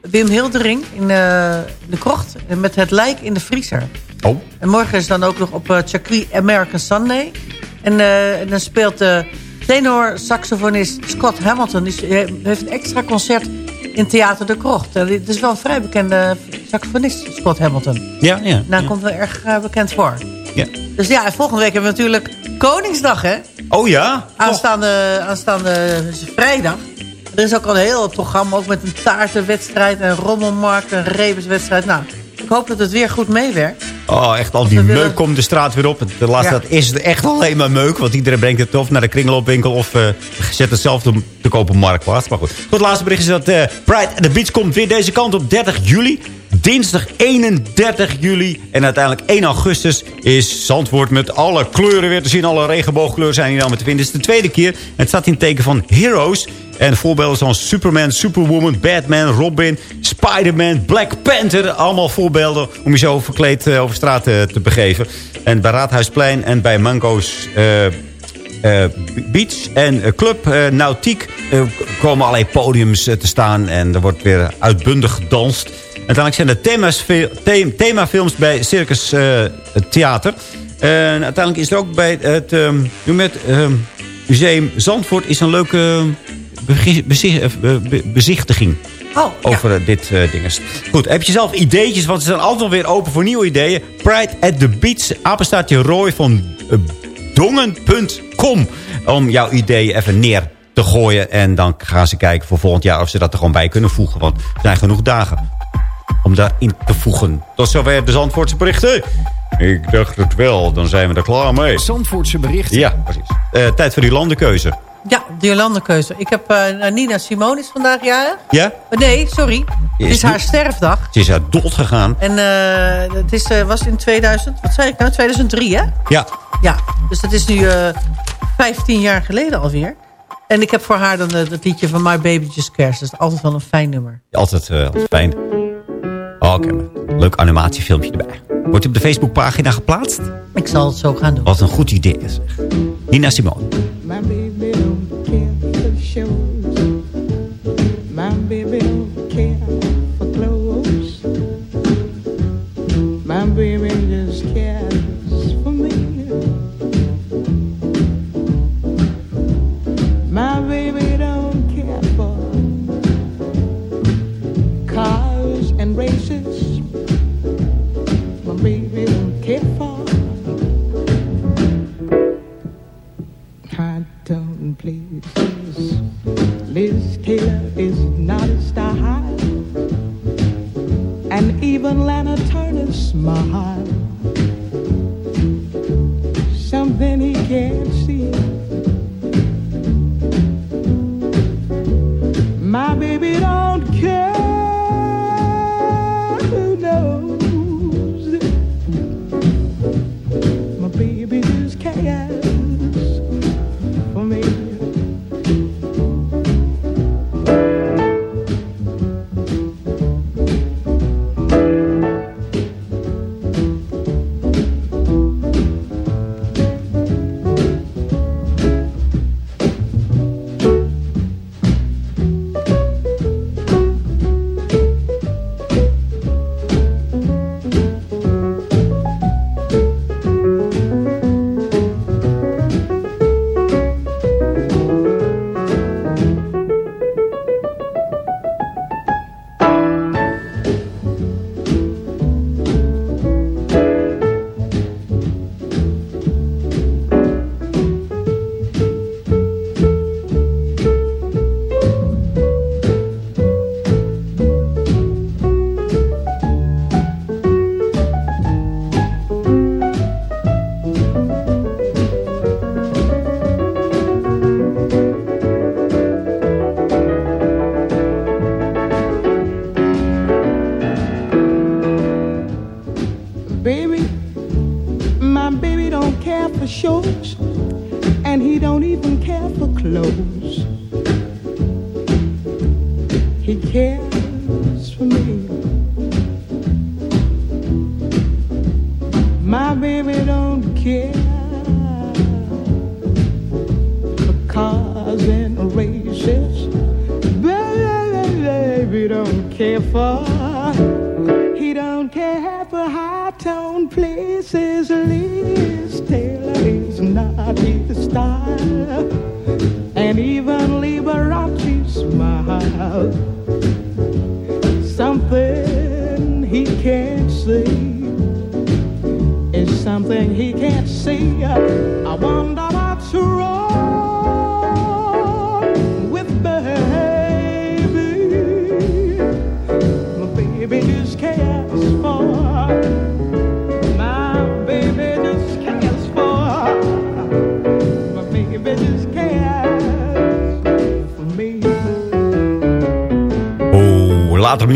Wim Hildering in uh, de krocht. Met het lijk in de vriezer. Oh. En morgen is dan ook nog op Chakri American Sunday. En, en dan speelt de tenor-saxofonist Scott Hamilton. Die heeft een extra concert in Theater de Krocht. Het is wel een vrij bekende saxofonist, Scott Hamilton. Ja, ja. Nou, ja. komt wel erg uh, bekend voor. Ja. Dus ja, volgende week hebben we natuurlijk Koningsdag, hè? Oh ja? Aanstaande, aanstaande vrijdag. Er is ook al een heel programma, ook met een taartenwedstrijd... en rommelmarkt, een rebuswedstrijd. Nou, ik hoop dat het weer goed meewerkt. Oh, echt al die meuk komt de straat weer op. De laatste Ja. tijd is echt alleen maar meuk. Want iedereen brengt het of naar de kringloopwinkel... of eh, zet het zelf te, kopen op Marktplaats. Maar goed. Goed, het laatste bericht is dat eh, Pride at the Beach komt weer deze kant op 30 juli. Dinsdag 31 juli. En uiteindelijk 1 augustus is Zandvoort met alle kleuren weer te zien. Alle regenboogkleuren zijn hier dan weer te vinden. Het is de tweede keer. Het staat in het teken van Heroes. En voorbeelden zoals Superman, Superwoman, Batman, Robin, Spider-Man, Black Panther. Allemaal voorbeelden om je zo verkleed eh, over straat eh, te begeven. En bij Raadhuisplein en bij Mango's eh, Beach en Club Nautiek komen allerlei podiums te staan. En er wordt weer uitbundig gedanst. Uiteindelijk zijn er thema's, themafilms bij Circus eh, Theater. En uiteindelijk is er ook bij het ehm, ehm, Museum Zandvoort is een leuke eh, be- bezichtiging. Oh, over eh, dit eh ding. Goed, heb je zelf ideetjes? Want ze zijn altijd wel weer open voor nieuwe ideeën. Pride at the Beach, apenstaartje Roy van eh, dongen.com. Om jouw ideeën even neer te gooien. En dan gaan ze kijken voor volgend jaar of ze dat er gewoon bij kunnen voegen. Want er zijn genoeg dagen om daarin te voegen. Tot zover de Zandvoortse berichten. Ik dacht het wel, dan zijn we er klaar mee. Zandvoortse berichten. Ja, precies. Eh, tijd voor die landenkeuze. Ja, de Jolandekeuze. Ik heb eh, Nina Simone is vandaag jarig. Ja? Eh, nee, sorry. Het Is is haar sterfdag. Ze is uit dood gegaan. En eh, het is, eh, was in 2000, wat zei ik nou? 2003, hè? Ja. Ja, dus dat is nu eh 15 jaar geleden alweer. En ik heb voor haar dan het liedje van My Baby Just Cares. Dat is altijd wel een fijn nummer. Altijd, altijd fijn. Oh, Oké, leuk animatiefilmpje erbij. Wordt op de Facebookpagina geplaatst? Ik zal het zo gaan doen. Wat een goed idee is. Nina Simone. My baby don't care care for shows, and he don't even care for clothes. He cares for me. My baby don't care for cars and races. Baby don't care for. He don't care for high tone places.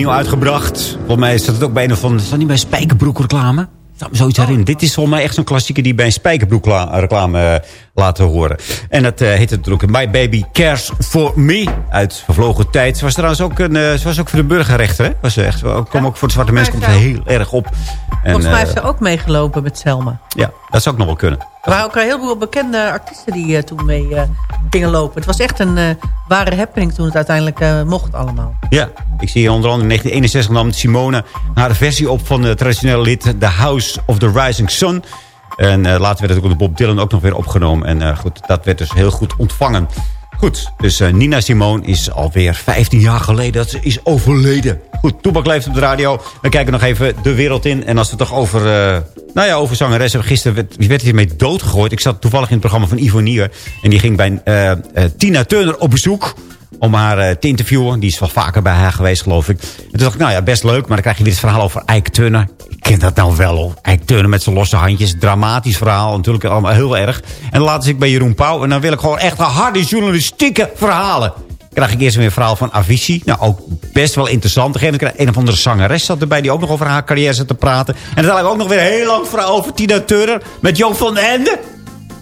Opnieuw uitgebracht. Volgens mij is dat ook bij een of andere... Is dat niet bij Spijkerbroek reclame? Zou me zoiets herinneren. Dit is volgens mij echt zo'n klassieker die bij een Spijkerbroek la- reclame eh, laten horen. En dat eh heette natuurlijk My Baby Cares For Me. Uit vervlogen tijd. Ze was trouwens ook, een, eh, ze was ook voor de burgerrechter. Hè? Was ze echt, kwam ook voor de zwarte mensen komt heel erg op. En, Volgens mij heeft eh, ze ook meegelopen met Selma. ja, dat zou ook nog wel kunnen. Er waren ook een heleboel bekende artiesten die eh, toen mee eh, gingen lopen. Het was echt een ware happening toen het uiteindelijk mocht allemaal. Ja, ik zie hier onder andere in 1961 nam Simone haar versie op van de traditionele lied The House of the Rising Sun. En later werd het ook door Bob Dylan ook nog weer opgenomen. En goed, dat werd dus heel goed ontvangen. Goed, dus Nina Simone is alweer 15 jaar geleden dat ze is overleden. Goed, Toebak leeft op de radio. We kijken nog even de wereld in. En als we het toch over, eh, nou ja, over zangeres hebben. Gisteren werd, werd hiermee doodgegooid. Ik zat toevallig in het programma van Ivo Nier. En die ging bij eh, eh, Tina Turner op bezoek om haar te interviewen. Die is wel vaker bij haar geweest, geloof ik. En toen dacht ik, nou ja, best leuk. Maar dan krijg je het verhaal over Ike Turner. Ik ken dat nou wel, hoor. Ike Turner met zijn losse handjes. Dramatisch verhaal, natuurlijk allemaal heel erg. En dan zit ik bij Jeroen Pauw. En dan wil ik gewoon echt harde journalistieke verhalen. Krijg ik eerst weer een verhaal van Avicii. Nou, ook best wel interessant. Op een gegeven moment een of andere zangeres zat erbij... die ook nog over haar carrière zat te praten. En dan heb ik ook nog weer een heel lang verhaal over Tina Turner... met Joop van den Ende.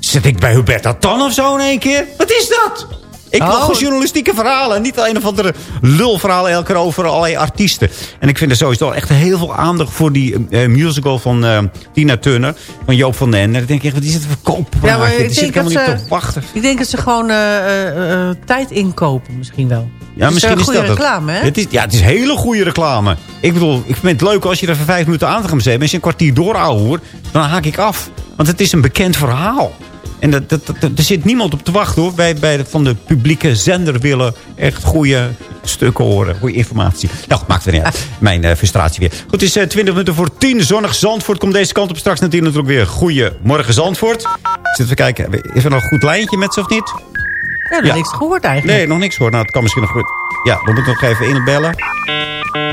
Zit ik bij Huberta Tan of zo in één keer? Wat is dat? Ik wil Oh. gewoon journalistieke verhalen. Niet een of andere lulverhalen elke keer over allerlei artiesten. En ik vind er sowieso echt heel veel aandacht voor die eh, musical van eh, Tina Turner. Van Joop van den Ende. Dan denk ik echt, wat is het voor? Ja, maar ik zit denk, dat helemaal niet ze, op te wachten. ik denk dat ze gewoon eh, tijd inkopen misschien wel. Ja, Het misschien een is dat het. reclame, hè? Het is, ja, het is hele goede reclame. Ik bedoel, ik vind het leuk als je er voor vijf minuten aan gaat zetten. Als je een kwartier doorhouden, dan haak ik af. Want het is een bekend verhaal. En dat, dat, dat- er zit niemand op te wachten hoor. Wij bij de, van de publieke zender willen echt goede stukken horen. Goede informatie. Nou, maakt er niet uit. Mijn eh, frustratie weer. Goed, het is eh, 20 minuten voor 10. Zonnig Zandvoort komt deze kant op. Straks natuurlijk weer Goedemorgen Zandvoort. Zitten we kijken. Is er nog een goed lijntje met ze of niet? Ja, nog Ja. niks gehoord eigenlijk. Nee, nog niks hoor. Nou, het kan misschien nog goed. Ja, we moeten nog even inbellen.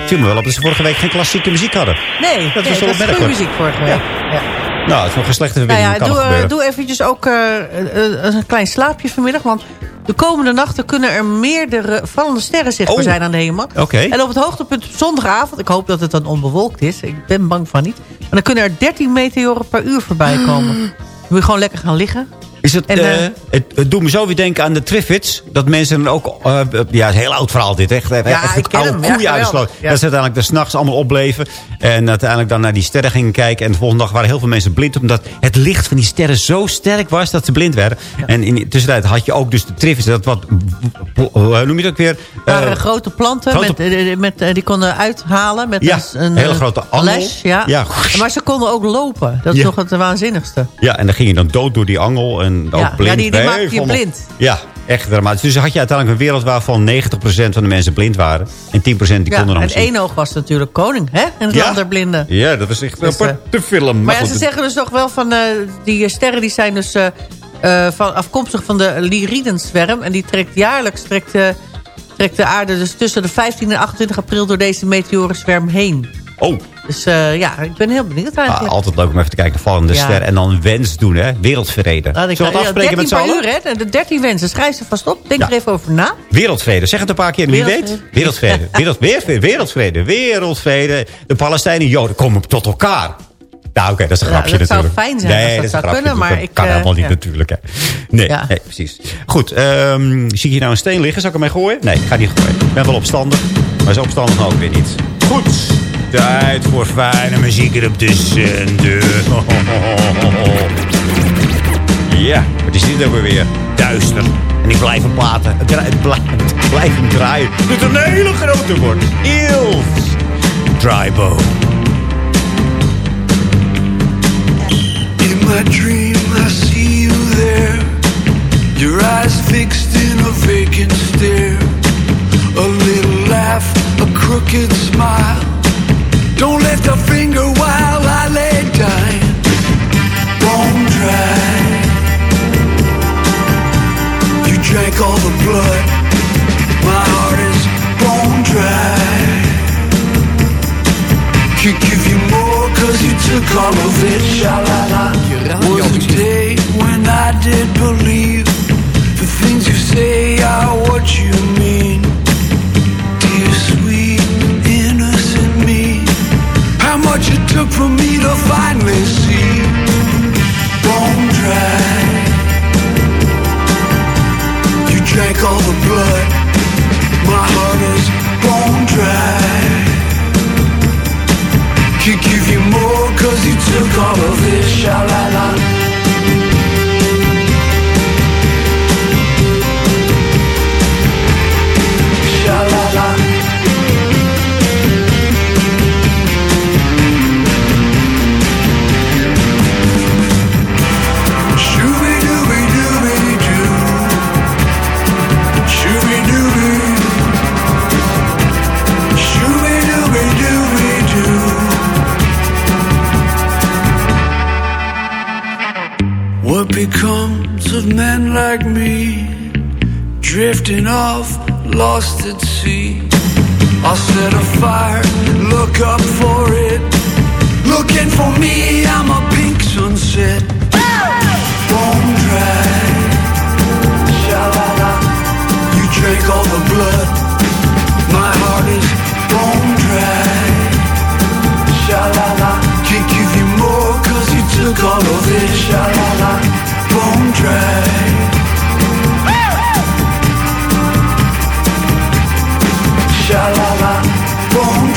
Viel me wel op dat ze vorige week geen klassieke muziek hadden. Nee, Dat dat was wel nee, dat opmerkelijk. muziek vorige week. Ja. Nou, het is nog een slechte Nou verbinding. ja, doe, eh, gebeuren. doe eventjes ook eh, eh, een klein slaapje vanmiddag. Want de komende nachten kunnen er meerdere vallende sterren zichtbaar Oh. zijn aan de hemel. Oké. En op het hoogtepunt op zondagavond, ik hoop dat het dan onbewolkt is. Ik ben bang van niet. Maar dan kunnen er 13 meteoren per uur voorbij komen. Dan moet je gewoon lekker gaan liggen. Is het, En, eh, eh, het, het doet me zo weer denken aan de Triffids. Dat mensen dan ook... eh, ja, heel oud verhaal dit. Echt, echt, echt ik oude hem. Ja. Ja. Dat ze uiteindelijk de s'nachts allemaal opbleven. En uiteindelijk dan naar die sterren gingen kijken. En de volgende dag waren heel veel mensen blind. Omdat het licht van die sterren zo sterk was dat ze blind werden. En in de tussentijd had je ook dus de Triffids. Dat wat... Hoe noem je dat ook weer? Eh, grote planten grote- Met, met, die konden uithalen met Ja, een, een hele grote angel. les. Ja. Ja. Maar ze konden ook lopen. Dat is Ja. nog het waanzinnigste. Ja, en dan ging je dan dood door die angel. En ook Ja, blind. ja, die- die Nee, maakte je blind. Ja, echt dramatisch. Dus had je uiteindelijk een wereld waarvan 90% van de mensen blind waren. En 10% die Ja, konden nog en één oog was natuurlijk koning, hè? In het Ja. land der blinden. Ja, dat was echt Dus, een eh, aparte film. Maar ja, ze zeggen dus nog wel van... eh, die sterren die zijn dus eh, van, afkomstig van de Lyridenzwerm. En die trekt jaarlijks trekt, trekt de aarde dus tussen de 15 en 28 april... door deze meteorenzwerm heen. Oh, Dus eh, ja, ik ben heel benieuwd ah, eigenlijk. altijd leuk om even te kijken. Vallende Ja. ster. En dan een wens doen, hè. Wereldvrede. Laat ik Zullen we het ja, afspreken met 13 z'n allen? uur, hè? De 13 wensen. Schrijf ze vast op. Denk Ja. er even over na. Wereldvrede. Zeg het een paar keer. Wie weet. Wereldvrede. Wereld, wereldvrede. Wereldvrede. Wereldvrede. De Palestijnen en Joden komen tot elkaar. Nou, oké, dat is een Ja, grapje dat zou natuurlijk. fijn zijn als dat een zou grapje. kunnen, maar dat ik, kan eh, helemaal niet ja. natuurlijk. Hè. Nee, Ja. nee, precies. Goed, ehm, zie ik hier nou een steen liggen? Zal ik hem mee gooien? Nee, ik ga niet gooien. Ik ben wel opstandig, maar zo opstandig ook weer niet. Goed, tijd voor fijne muziek erop te zenden. Ja, wat is dit ook weer? Duister. En ik blijf hem platen. Het, het blijft blijf hem draaien. Tot een hele grote wordt. Eels. Drybo. In my dream, I see you there. Your eyes fixed in a vacant stare. A little laugh, a crooked smile. Took all of it. Sha-la-la. Was a day when I did believe took for me to finally see bone dry. You drank all the blood, my heart is bone dry. Can't give you more cause you took all of it, sha la la. Drifting off, lost at sea. I'll set a fire, look up for it. Looking for me, I'm a pink sunset. Bone dry. Sha-la-la. You drank all the blood. My heart is bone dry. Sha-la-la. Can't give you more cause you took all of it. Sha-la-la. Bone dry.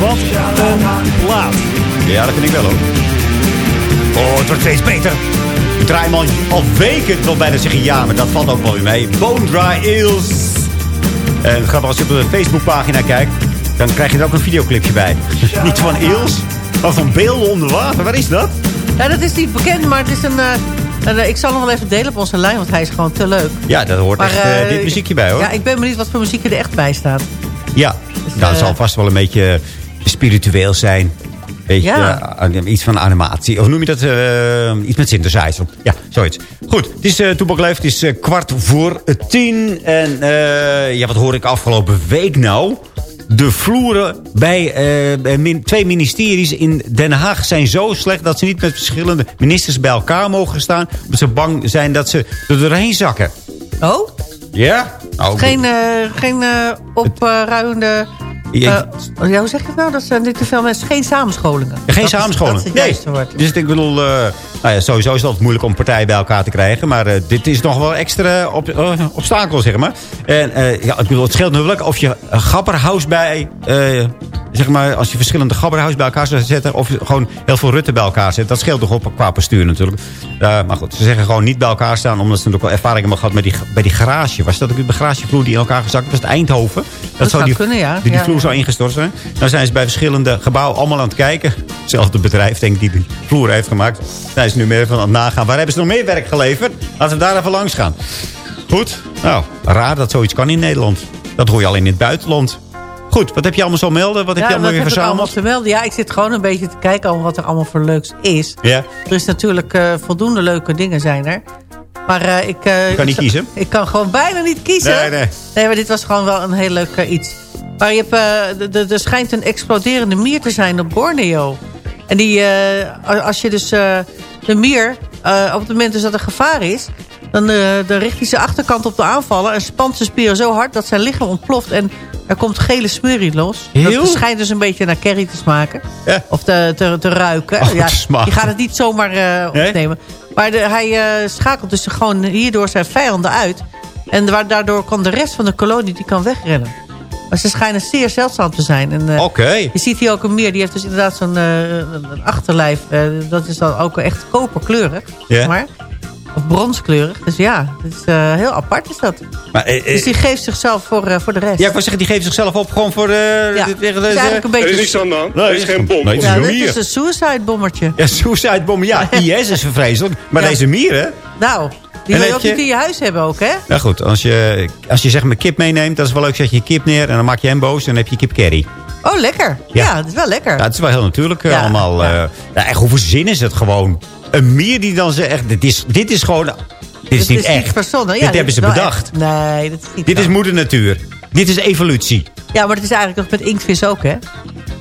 Wat een plaat. Ja, dat vind ik wel, hoor. Oh, het wordt steeds beter. Ik draai hem al, al weken, wil bijna zeggen ja, maar dat valt ook wel weer mee. Bone Dry Eels. En grappig, als je op de Facebookpagina kijkt, dan krijg je er ook een videoclipje bij. Niet van eels, maar van beelden onder water. Waar is dat? Ja, dat is niet bekend, maar het is een... eh, eh, ik zal hem wel even delen op onze lijn, want hij is gewoon te leuk. Ja, daar hoort Maar, echt eh, dit muziekje bij, hoor. Ja, ik ben benieuwd wat voor muziek er echt bij staat. Ja, nou, het eh, zal vast wel een beetje spiritueel zijn. Beetje, Ja. eh, iets van animatie. Of noem je dat? eh, iets met synthesizer. Ja, zoiets. Goed, het is uh, Toepak Leef. Het is kwart voor tien. En ja, wat hoor ik afgelopen week nou? De vloeren bij, bij min- twee ministeries in Den Haag zijn zo slecht... dat ze niet met verschillende ministers bij elkaar mogen staan. Omdat ze bang zijn dat ze er doorheen zakken. Oh? Ja? Nou, Geen, geen opruimende... Eh, ja, hoe zeg je het nou? Dat zijn niet te veel mensen. Geen samenscholingen. Ja, geen Dat is- samenscholing. Dat is het nee. woord. Dus ik bedoel, eh, nou ja, sowieso is het altijd moeilijk om partijen bij elkaar te krijgen. Maar eh, dit is nog wel extra op, obstakel, zeg maar. En ja, ik bedoel, het scheelt natuurlijk of je een gabberhuis bij... zeg maar, als je verschillende gabberhuis bij elkaar zou zetten... of gewoon heel veel Rutte bij elkaar zet. Dat scheelt toch op qua bestuur natuurlijk. Eh, maar goed, ze zeggen gewoon niet bij elkaar staan... omdat ze natuurlijk wel ervaring hebben gehad met die, bij die garage. Was dat ook de garagevloer die in elkaar gezakt was? Het Eindhoven. Dat, zou die, kunnen, ja. Die, vloer ja. zou ingestort zijn. Dan zijn ze bij verschillende gebouwen allemaal aan het kijken. Hetzelfde bedrijf, denk ik, die die vloer heeft gemaakt. Zijn ze nu meer van aan het nagaan. Waar hebben ze nog meer werk geleverd? Laten we daar even langs gaan. Goed. Nou, raar dat zoiets kan in Nederland. Dat hoor je al in het buitenland. Goed, wat heb je allemaal zo melden? Wat heb ja, je allemaal weer ik allemaal verzameld? te melden? Ja, ik zit gewoon een beetje te kijken wat er allemaal voor leuks is. Ja, Er is natuurlijk eh, voldoende leuke dingen zijn er. Maar eh, ik... eh, Je kan niet ik- kiezen? Ik kan gewoon bijna niet kiezen. Nee, nee. Nee, maar dit was gewoon wel een heel leuk iets. Maar je hebt, er schijnt een exploderende mier te zijn op Borneo. En die, als je dus de mier, op het moment dus dat er gevaar is... Dan, eh, dan richt hij zijn achterkant op de aanvaller... en spant zijn spieren zo hard dat zijn lichaam ontploft... en er komt gele smurrie los. Heel? Dat schijnt dus een beetje naar curry te smaken. Ja. Of te, te, te ruiken. Oh, ja, je gaat het niet zomaar eh, Nee? opnemen. Maar de, hij eh, schakelt dus gewoon hierdoor zijn vijanden uit. En daardoor kan de rest van de kolonie die kan wegrennen. Maar ze schijnen zeer zeldzaam te zijn. En, oké. Je ziet hier ook een meer, die heeft dus inderdaad zo'n achterlijf. dat is dan ook echt koperkleurig, Ja. maar. Of bronskleurig. Dus ja, het is, eh, heel apart is dat. Maar, eh, eh, Dus die geeft zichzelf voor, eh, voor de rest. ja, ik wou zeggen, die geeft zichzelf op gewoon voor de... Ja, de- is eigenlijk een beetje- Er is niks aan de hand. Nee, Er is geen bom. Nee, het is ja, een dit is een suicide bommertje. Ja, suicide bom. Ja, IS is vreselijk. Maar Ja. deze mier, hè? Nou, Die En wil je ook je- niet in je huis hebben ook, hè? Nou goed, als je, als je zeg maar kip meeneemt, dat is wel leuk. Zet je je kip neer en dan maak je hem boos en dan heb je kip curry. Oh, lekker. Ja, dat is wel lekker. Ja, het is wel heel natuurlijk eh, Ja, allemaal. eh ja, echt, hoeveel zin is het gewoon? Een mier die dan zegt, dit is, dit is gewoon... Dit is niet echt. Ja, dit hebben ze bedacht. echt- Nee, dat is niet Dit is moeder natuur. Dit is evolutie. Ja, maar het is eigenlijk nog met inktvis ook, hè?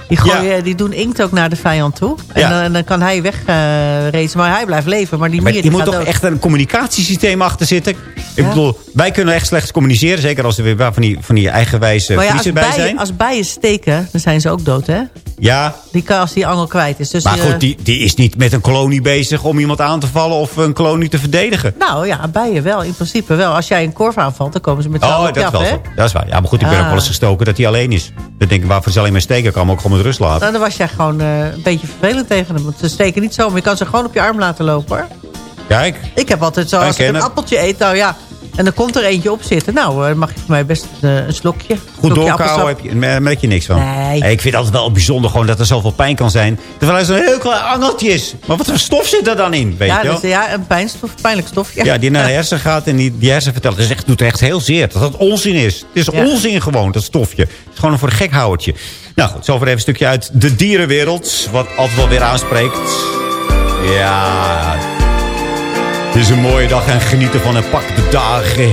Die, gooien, die doen inkt ook naar de vijand toe. En, Ja. dan, kan hij wegrezen, maar hij blijft leven. Maar die Maar mier je die moet toch dood. echt een communicatiesysteem achter zitten. Ik Ja. bedoel, wij kunnen echt slecht communiceren. Zeker als er weer van die, van die eigenwijze Maar ja, als bij bijen, zijn. als bijen steken, dan zijn ze ook dood, hè? Ja, Die kan als die angel kwijt is. Dus maar eh, goed, die, die is niet met een kolonie bezig om iemand aan te vallen of een kolonie te verdedigen. Nou ja, bijen wel, in principe wel. Als jij een korf aanvalt, dan komen ze met z'n Oh, dat je af, wel hè? zo. Dat is waar. Ja, maar goed, ik ben Ah. ook wel eens gestoken dat hij alleen is. Dan denk ik, waarvoor zal hij mij steken? Ik kan hem ook gewoon met rust laten. Nou, dan was jij gewoon eh, een beetje vervelend tegen hem. Want ze steken niet zo, maar je kan ze gewoon op je arm laten lopen, hoor. Kijk, Ik heb altijd zo, als ik een appeltje eet, nou ja... En dan komt er eentje op zitten. Nou, eh, mag je voor mij best eh, een slokje. goed doorkouwen, merk je niks van. Nee. Ik vind het altijd wel bijzonder gewoon dat er zoveel pijn kan zijn. Terwijl hij zo'n heel klein angeltje is. Maar wat voor stof zit er dan in, weet Ja, je dus, ja, een pijnstof, pijnlijk stofje. Ja, die naar de hersen gaat en die, die hersen vertelt. Is echt, doet echt heel zeer. Dat dat onzin is. Het is Ja. onzin gewoon, dat stofje. Het is gewoon een voor een gekhouwertje. Nou goed, zover even een stukje uit de dierenwereld. Wat altijd wel weer aanspreekt. Ja, het is een mooie dag en genieten van een pak de dagen.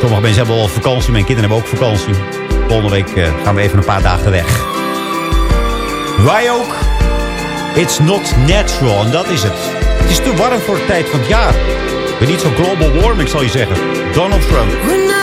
Sommige mensen hebben al vakantie, mijn kinderen hebben ook vakantie. Volgende week eh, gaan we even een paar dagen weg. Wij ook. It's not natural. En dat is het. Het is te warm voor de tijd van het jaar. Ben niet zo global warming, zal je zeggen. Donald Trump.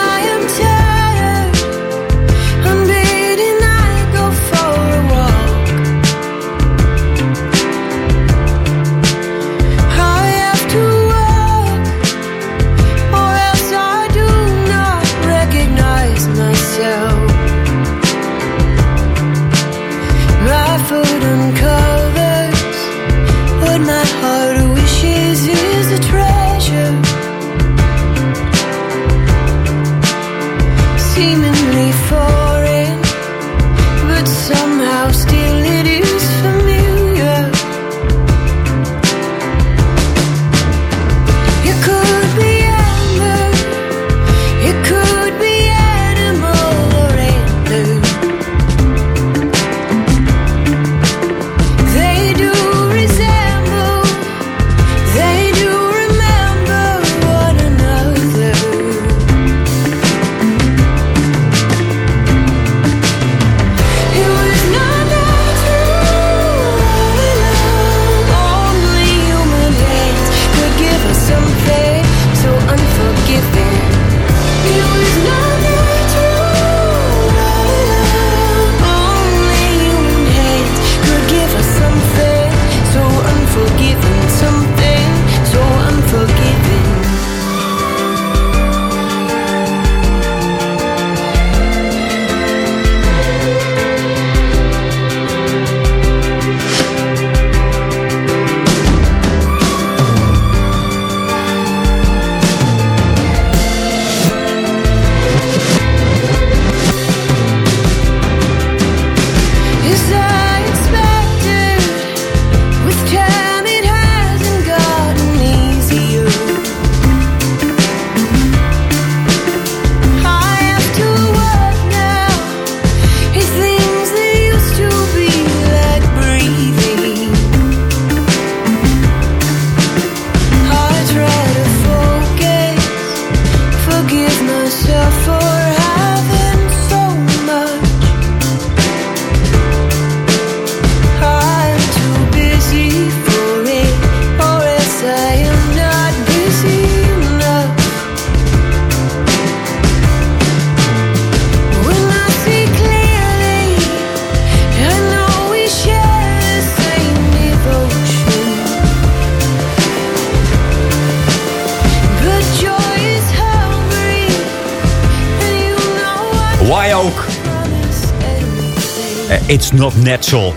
It's not natural.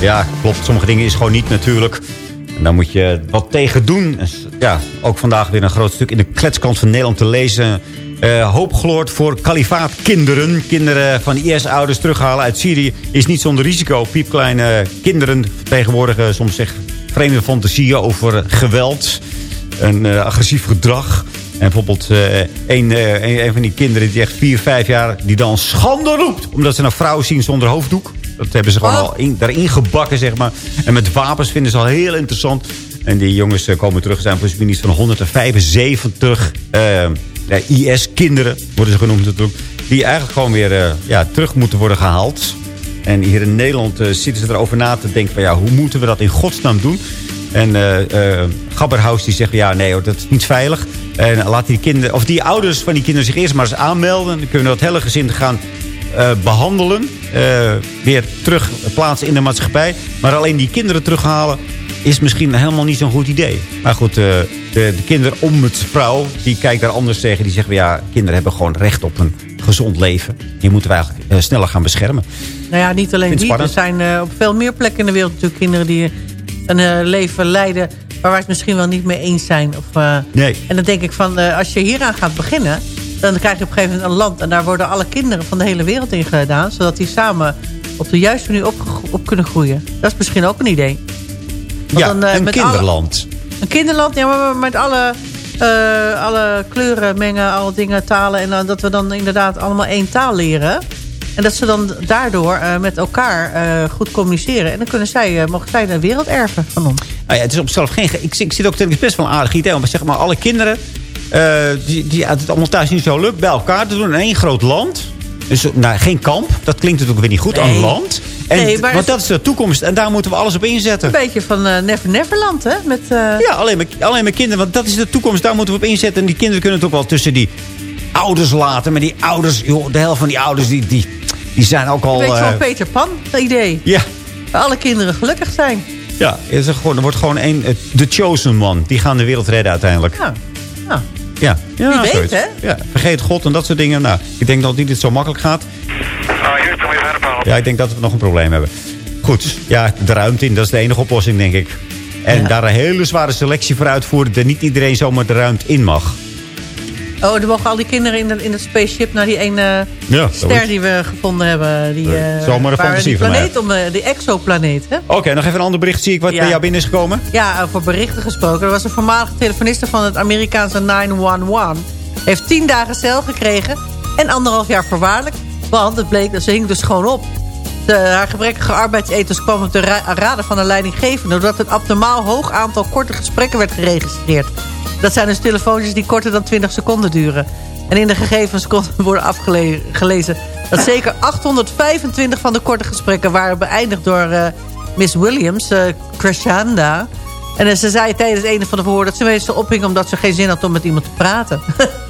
Ja, klopt. Sommige dingen is gewoon niet natuurlijk. En daar moet je wat tegen doen. Ja, ook vandaag weer een groot stuk in de kletskant van Nederland te lezen. Eh, hoop gloort voor kalifaatkinderen. Kinderen van IS-ouders terughalen uit Syrië is niet zonder risico. Piepkleine kinderen vertegenwoordigen soms echt vreemde fantasieën over geweld. een eh, agressief gedrag. En bijvoorbeeld eh, een, eh, een, van die kinderen die echt vier, vijf jaar... die dan schande roept. Omdat ze een vrouw zien zonder hoofddoek. Dat hebben ze gewoon Oh. al in, daarin gebakken, zeg maar. En met wapens vinden ze al heel interessant. En die jongens eh, komen terug. zijn volgens mij iets van 175 eh, IS-kinderen, worden ze genoemd natuurlijk. Die eigenlijk gewoon weer eh, ja, terug moeten worden gehaald. En hier in Nederland zitten ze erover na te denken van ja, hoe moeten we dat in godsnaam doen? En Gabberhaus die zegt ja, nee hoor, dat is niet veilig. En laat die kinderen, of die ouders van die kinderen zich eerst maar eens aanmelden. Dan kunnen we dat hele gezin gaan eh, behandelen. eh, weer terug plaatsen in de maatschappij. Maar alleen die kinderen terughalen is misschien helemaal niet zo'n goed idee. Maar goed, eh, de, de kinderombudsvrouw die kijkt daar anders tegen. Die zegt ja, kinderen hebben gewoon recht op een gezond leven. Die moeten we eigenlijk sneller gaan beschermen. Nou ja, niet alleen die. Er zijn op veel meer plekken in de wereld natuurlijk kinderen die een leven leiden waar wij het misschien wel niet mee eens zijn. Of, Nee. En dan denk ik van, als je hieraan gaat beginnen, dan krijg je op een gegeven moment een land en daar worden alle kinderen van de hele wereld in gedaan, zodat die samen op de juiste manier op, op kunnen groeien. Dat is misschien ook een idee. Want ja, dan, eh, een alle- kinderland. Een kinderland, ja, maar met alle, eh, alle kleuren mengen, alle dingen, talen. En dat we dan inderdaad allemaal één taal leren. En dat ze dan daardoor eh, met elkaar goed communiceren. En dan kunnen zij, eh, mogen zij de wereld erven van ons. Nou ja, het is op zichzelf geen... ge- Ik, ik zie ook is best wel een aardig idee. Om zeg maar alle kinderen... eh, die, die het allemaal thuis niet zo lukt... bij elkaar te doen in één groot land. Dus nou, geen kamp. Dat klinkt natuurlijk weer niet goed. Nee. Een land. En, Nee, maar want dat is de toekomst. En daar moeten we alles op inzetten. Een beetje van eh, Never Neverland, hè? Met, eh, Ja, alleen maar, alleen maar kinderen. Want dat is de toekomst. Daar moeten we op inzetten. En die kinderen kunnen het ook wel tussen die ouders laten. Maar die ouders... Joh, de helft van die ouders... die, die, die zijn ook al... Een beetje zo'n Peter Pan idee. ja, Waar alle kinderen gelukkig zijn. ja er, is er, gewoon, er wordt gewoon eh, De chosen one. Die gaan de wereld redden uiteindelijk. Ja. Ja. Ja, ja Wie weet, hè? Ja, vergeet God en dat soort dingen. Nou, ik denk dat niet dit zo makkelijk gaat. Ja, ik denk dat we nog een probleem hebben. Goed, ja, de ruimte in, dat is de enige oplossing, denk ik. En daar een hele zware selectie voor uitvoeren... dat niet iedereen zomaar de ruimte in mag. Oh, er mogen al die kinderen in, de, in het spaceship naar die ene Ja, ster die we gevonden hebben. Die, Nee, eh, een fantasie van planeet om, eh, die exoplaneet, hè? Oké, nog even een ander bericht zie ik wat Ja. bij jou binnen is gekomen. Ja, over berichten gesproken. Er was een voormalige telefoniste van het Amerikaanse 911. Heeft tien dagen cel gekregen en anderhalf jaar voorwaardelijk. Want het bleek, ze hing dus gewoon op. De, haar gebrekkige arbeidsethos kwam op de ra raden van de leidinggevende... doordat een abnormaal hoog aantal korte gesprekken werd geregistreerd. Dat zijn dus telefoontjes die korter dan 20 seconden duren. En in de gegevens kon worden afgelezen... dat zeker 825 van de korte gesprekken waren beëindigd door eh, Miss Williams, eh Crashanda... En eh, ze zei tijdens een van de verhoren dat ze meestal ophing... omdat ze geen zin had om met iemand te praten.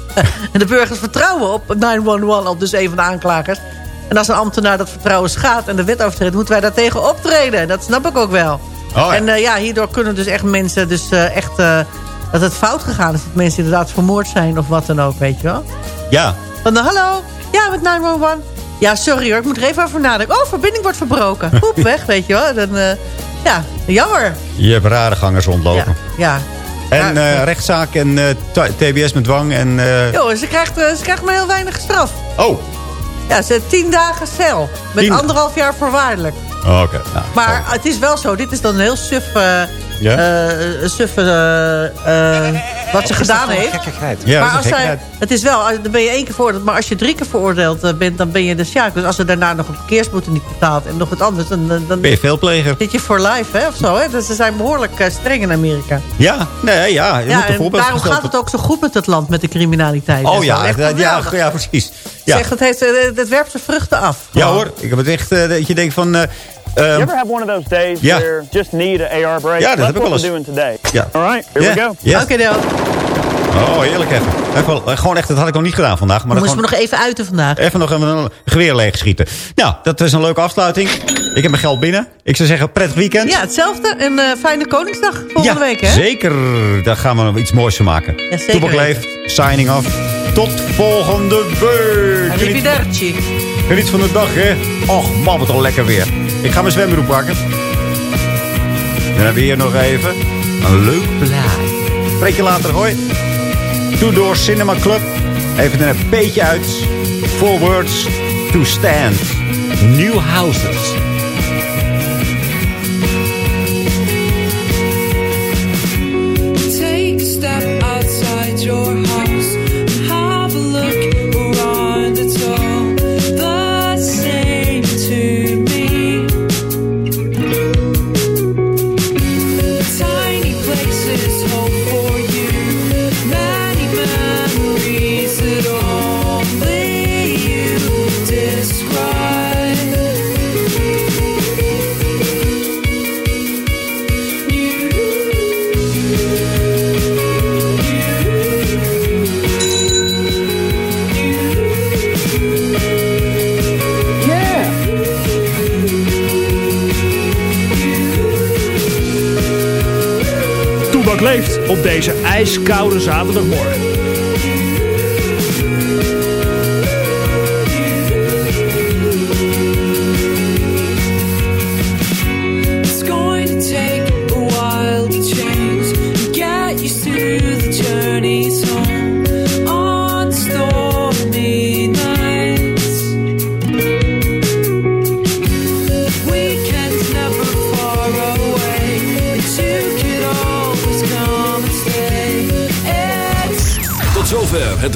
en de burgers vertrouwen op 911, op dus een van de aanklagers. En als een ambtenaar dat vertrouwen schaadt en de wet overtreedt... moeten wij daartegen optreden. Dat snap ik ook wel. Oh, ja. En ja, hierdoor kunnen dus echt mensen... Dus, echt, dat het fout gegaan is. Dat mensen inderdaad vermoord zijn of wat dan ook, weet je wel. Ja, Van, eh, hallo, ja, met 911. Ja, sorry hoor, ik moet er even over nadenken. Oh, verbinding wordt verbroken. Poep, weg, weet je wel. Dan, eh, ja, jammer. je hebt rare gangers rondlopen. Ja, En eh, rechtszaak en eh, TBS met dwang en... Jo, ze krijgt, ze krijgt maar heel weinig straf. Oh, Ja, ze tien dagen cel. Met Tien- anderhalf jaar voorwaardelijk. oh, oké. Nou, Maar het is wel zo. Dit is dan een heel suf... eh Ja? eh, een suf eh, eh, wat ze gedaan heeft. Ja, maar dat als zij, gekkigheid. het is wel, dan ben je één keer veroordeeld. Maar als je drie keer veroordeeld eh, bent, dan ben je dus ja. Dus als ze daarna nog een verkeersboete niet betaalt en nog wat anders, dan, dan, dan Ben je veelpleger? zit je voor life, hè, of zo. Hè? Dus ze zijn behoorlijk eh, streng in Amerika. Ja, nee, ja. Je moet Ja, en voorbeeld daarom gesteld gaat het ook zo goed met het land, met de criminaliteit. Oh ja, ja, ja, precies. Ja, Zeg, het, heeft, eh, het werpt zijn vruchten af. ja hoor, ik heb het echt eh, dat je denkt van... eh, You ever have one of those days Ja. where you just need an AR break? Ja, dat That's heb ik wel what eens. we're doing today. Ja. All right, here we go. ja. Oké, dan. Oh, heerlijk even. even wel- gewoon echt, dat had ik nog niet gedaan vandaag. Maar moesten we nog even uiten vandaag. even nog even een geweer leeg schieten. Nou, dat is een leuke afsluiting. Ik heb mijn geld binnen. Ik zou zeggen, prettig weekend. Ja, hetzelfde. En eh, fijne Koningsdag volgende week, hè? zeker. Daar gaan we nog iets moois van maken. Ja, zeker leeft, signing off. Tot volgende week. Arrivederci. geniet van de dag, hè. Och, man, wat al lekker weer. Ik ga mijn zwembroek pakken. Dan hebben we hier nog even een leuk plaat. Spreek je later, hoi. Door Cinema Club. Even een beetje uit. Four words to stand. New houses. Op deze ijskoude zaterdagmorgen.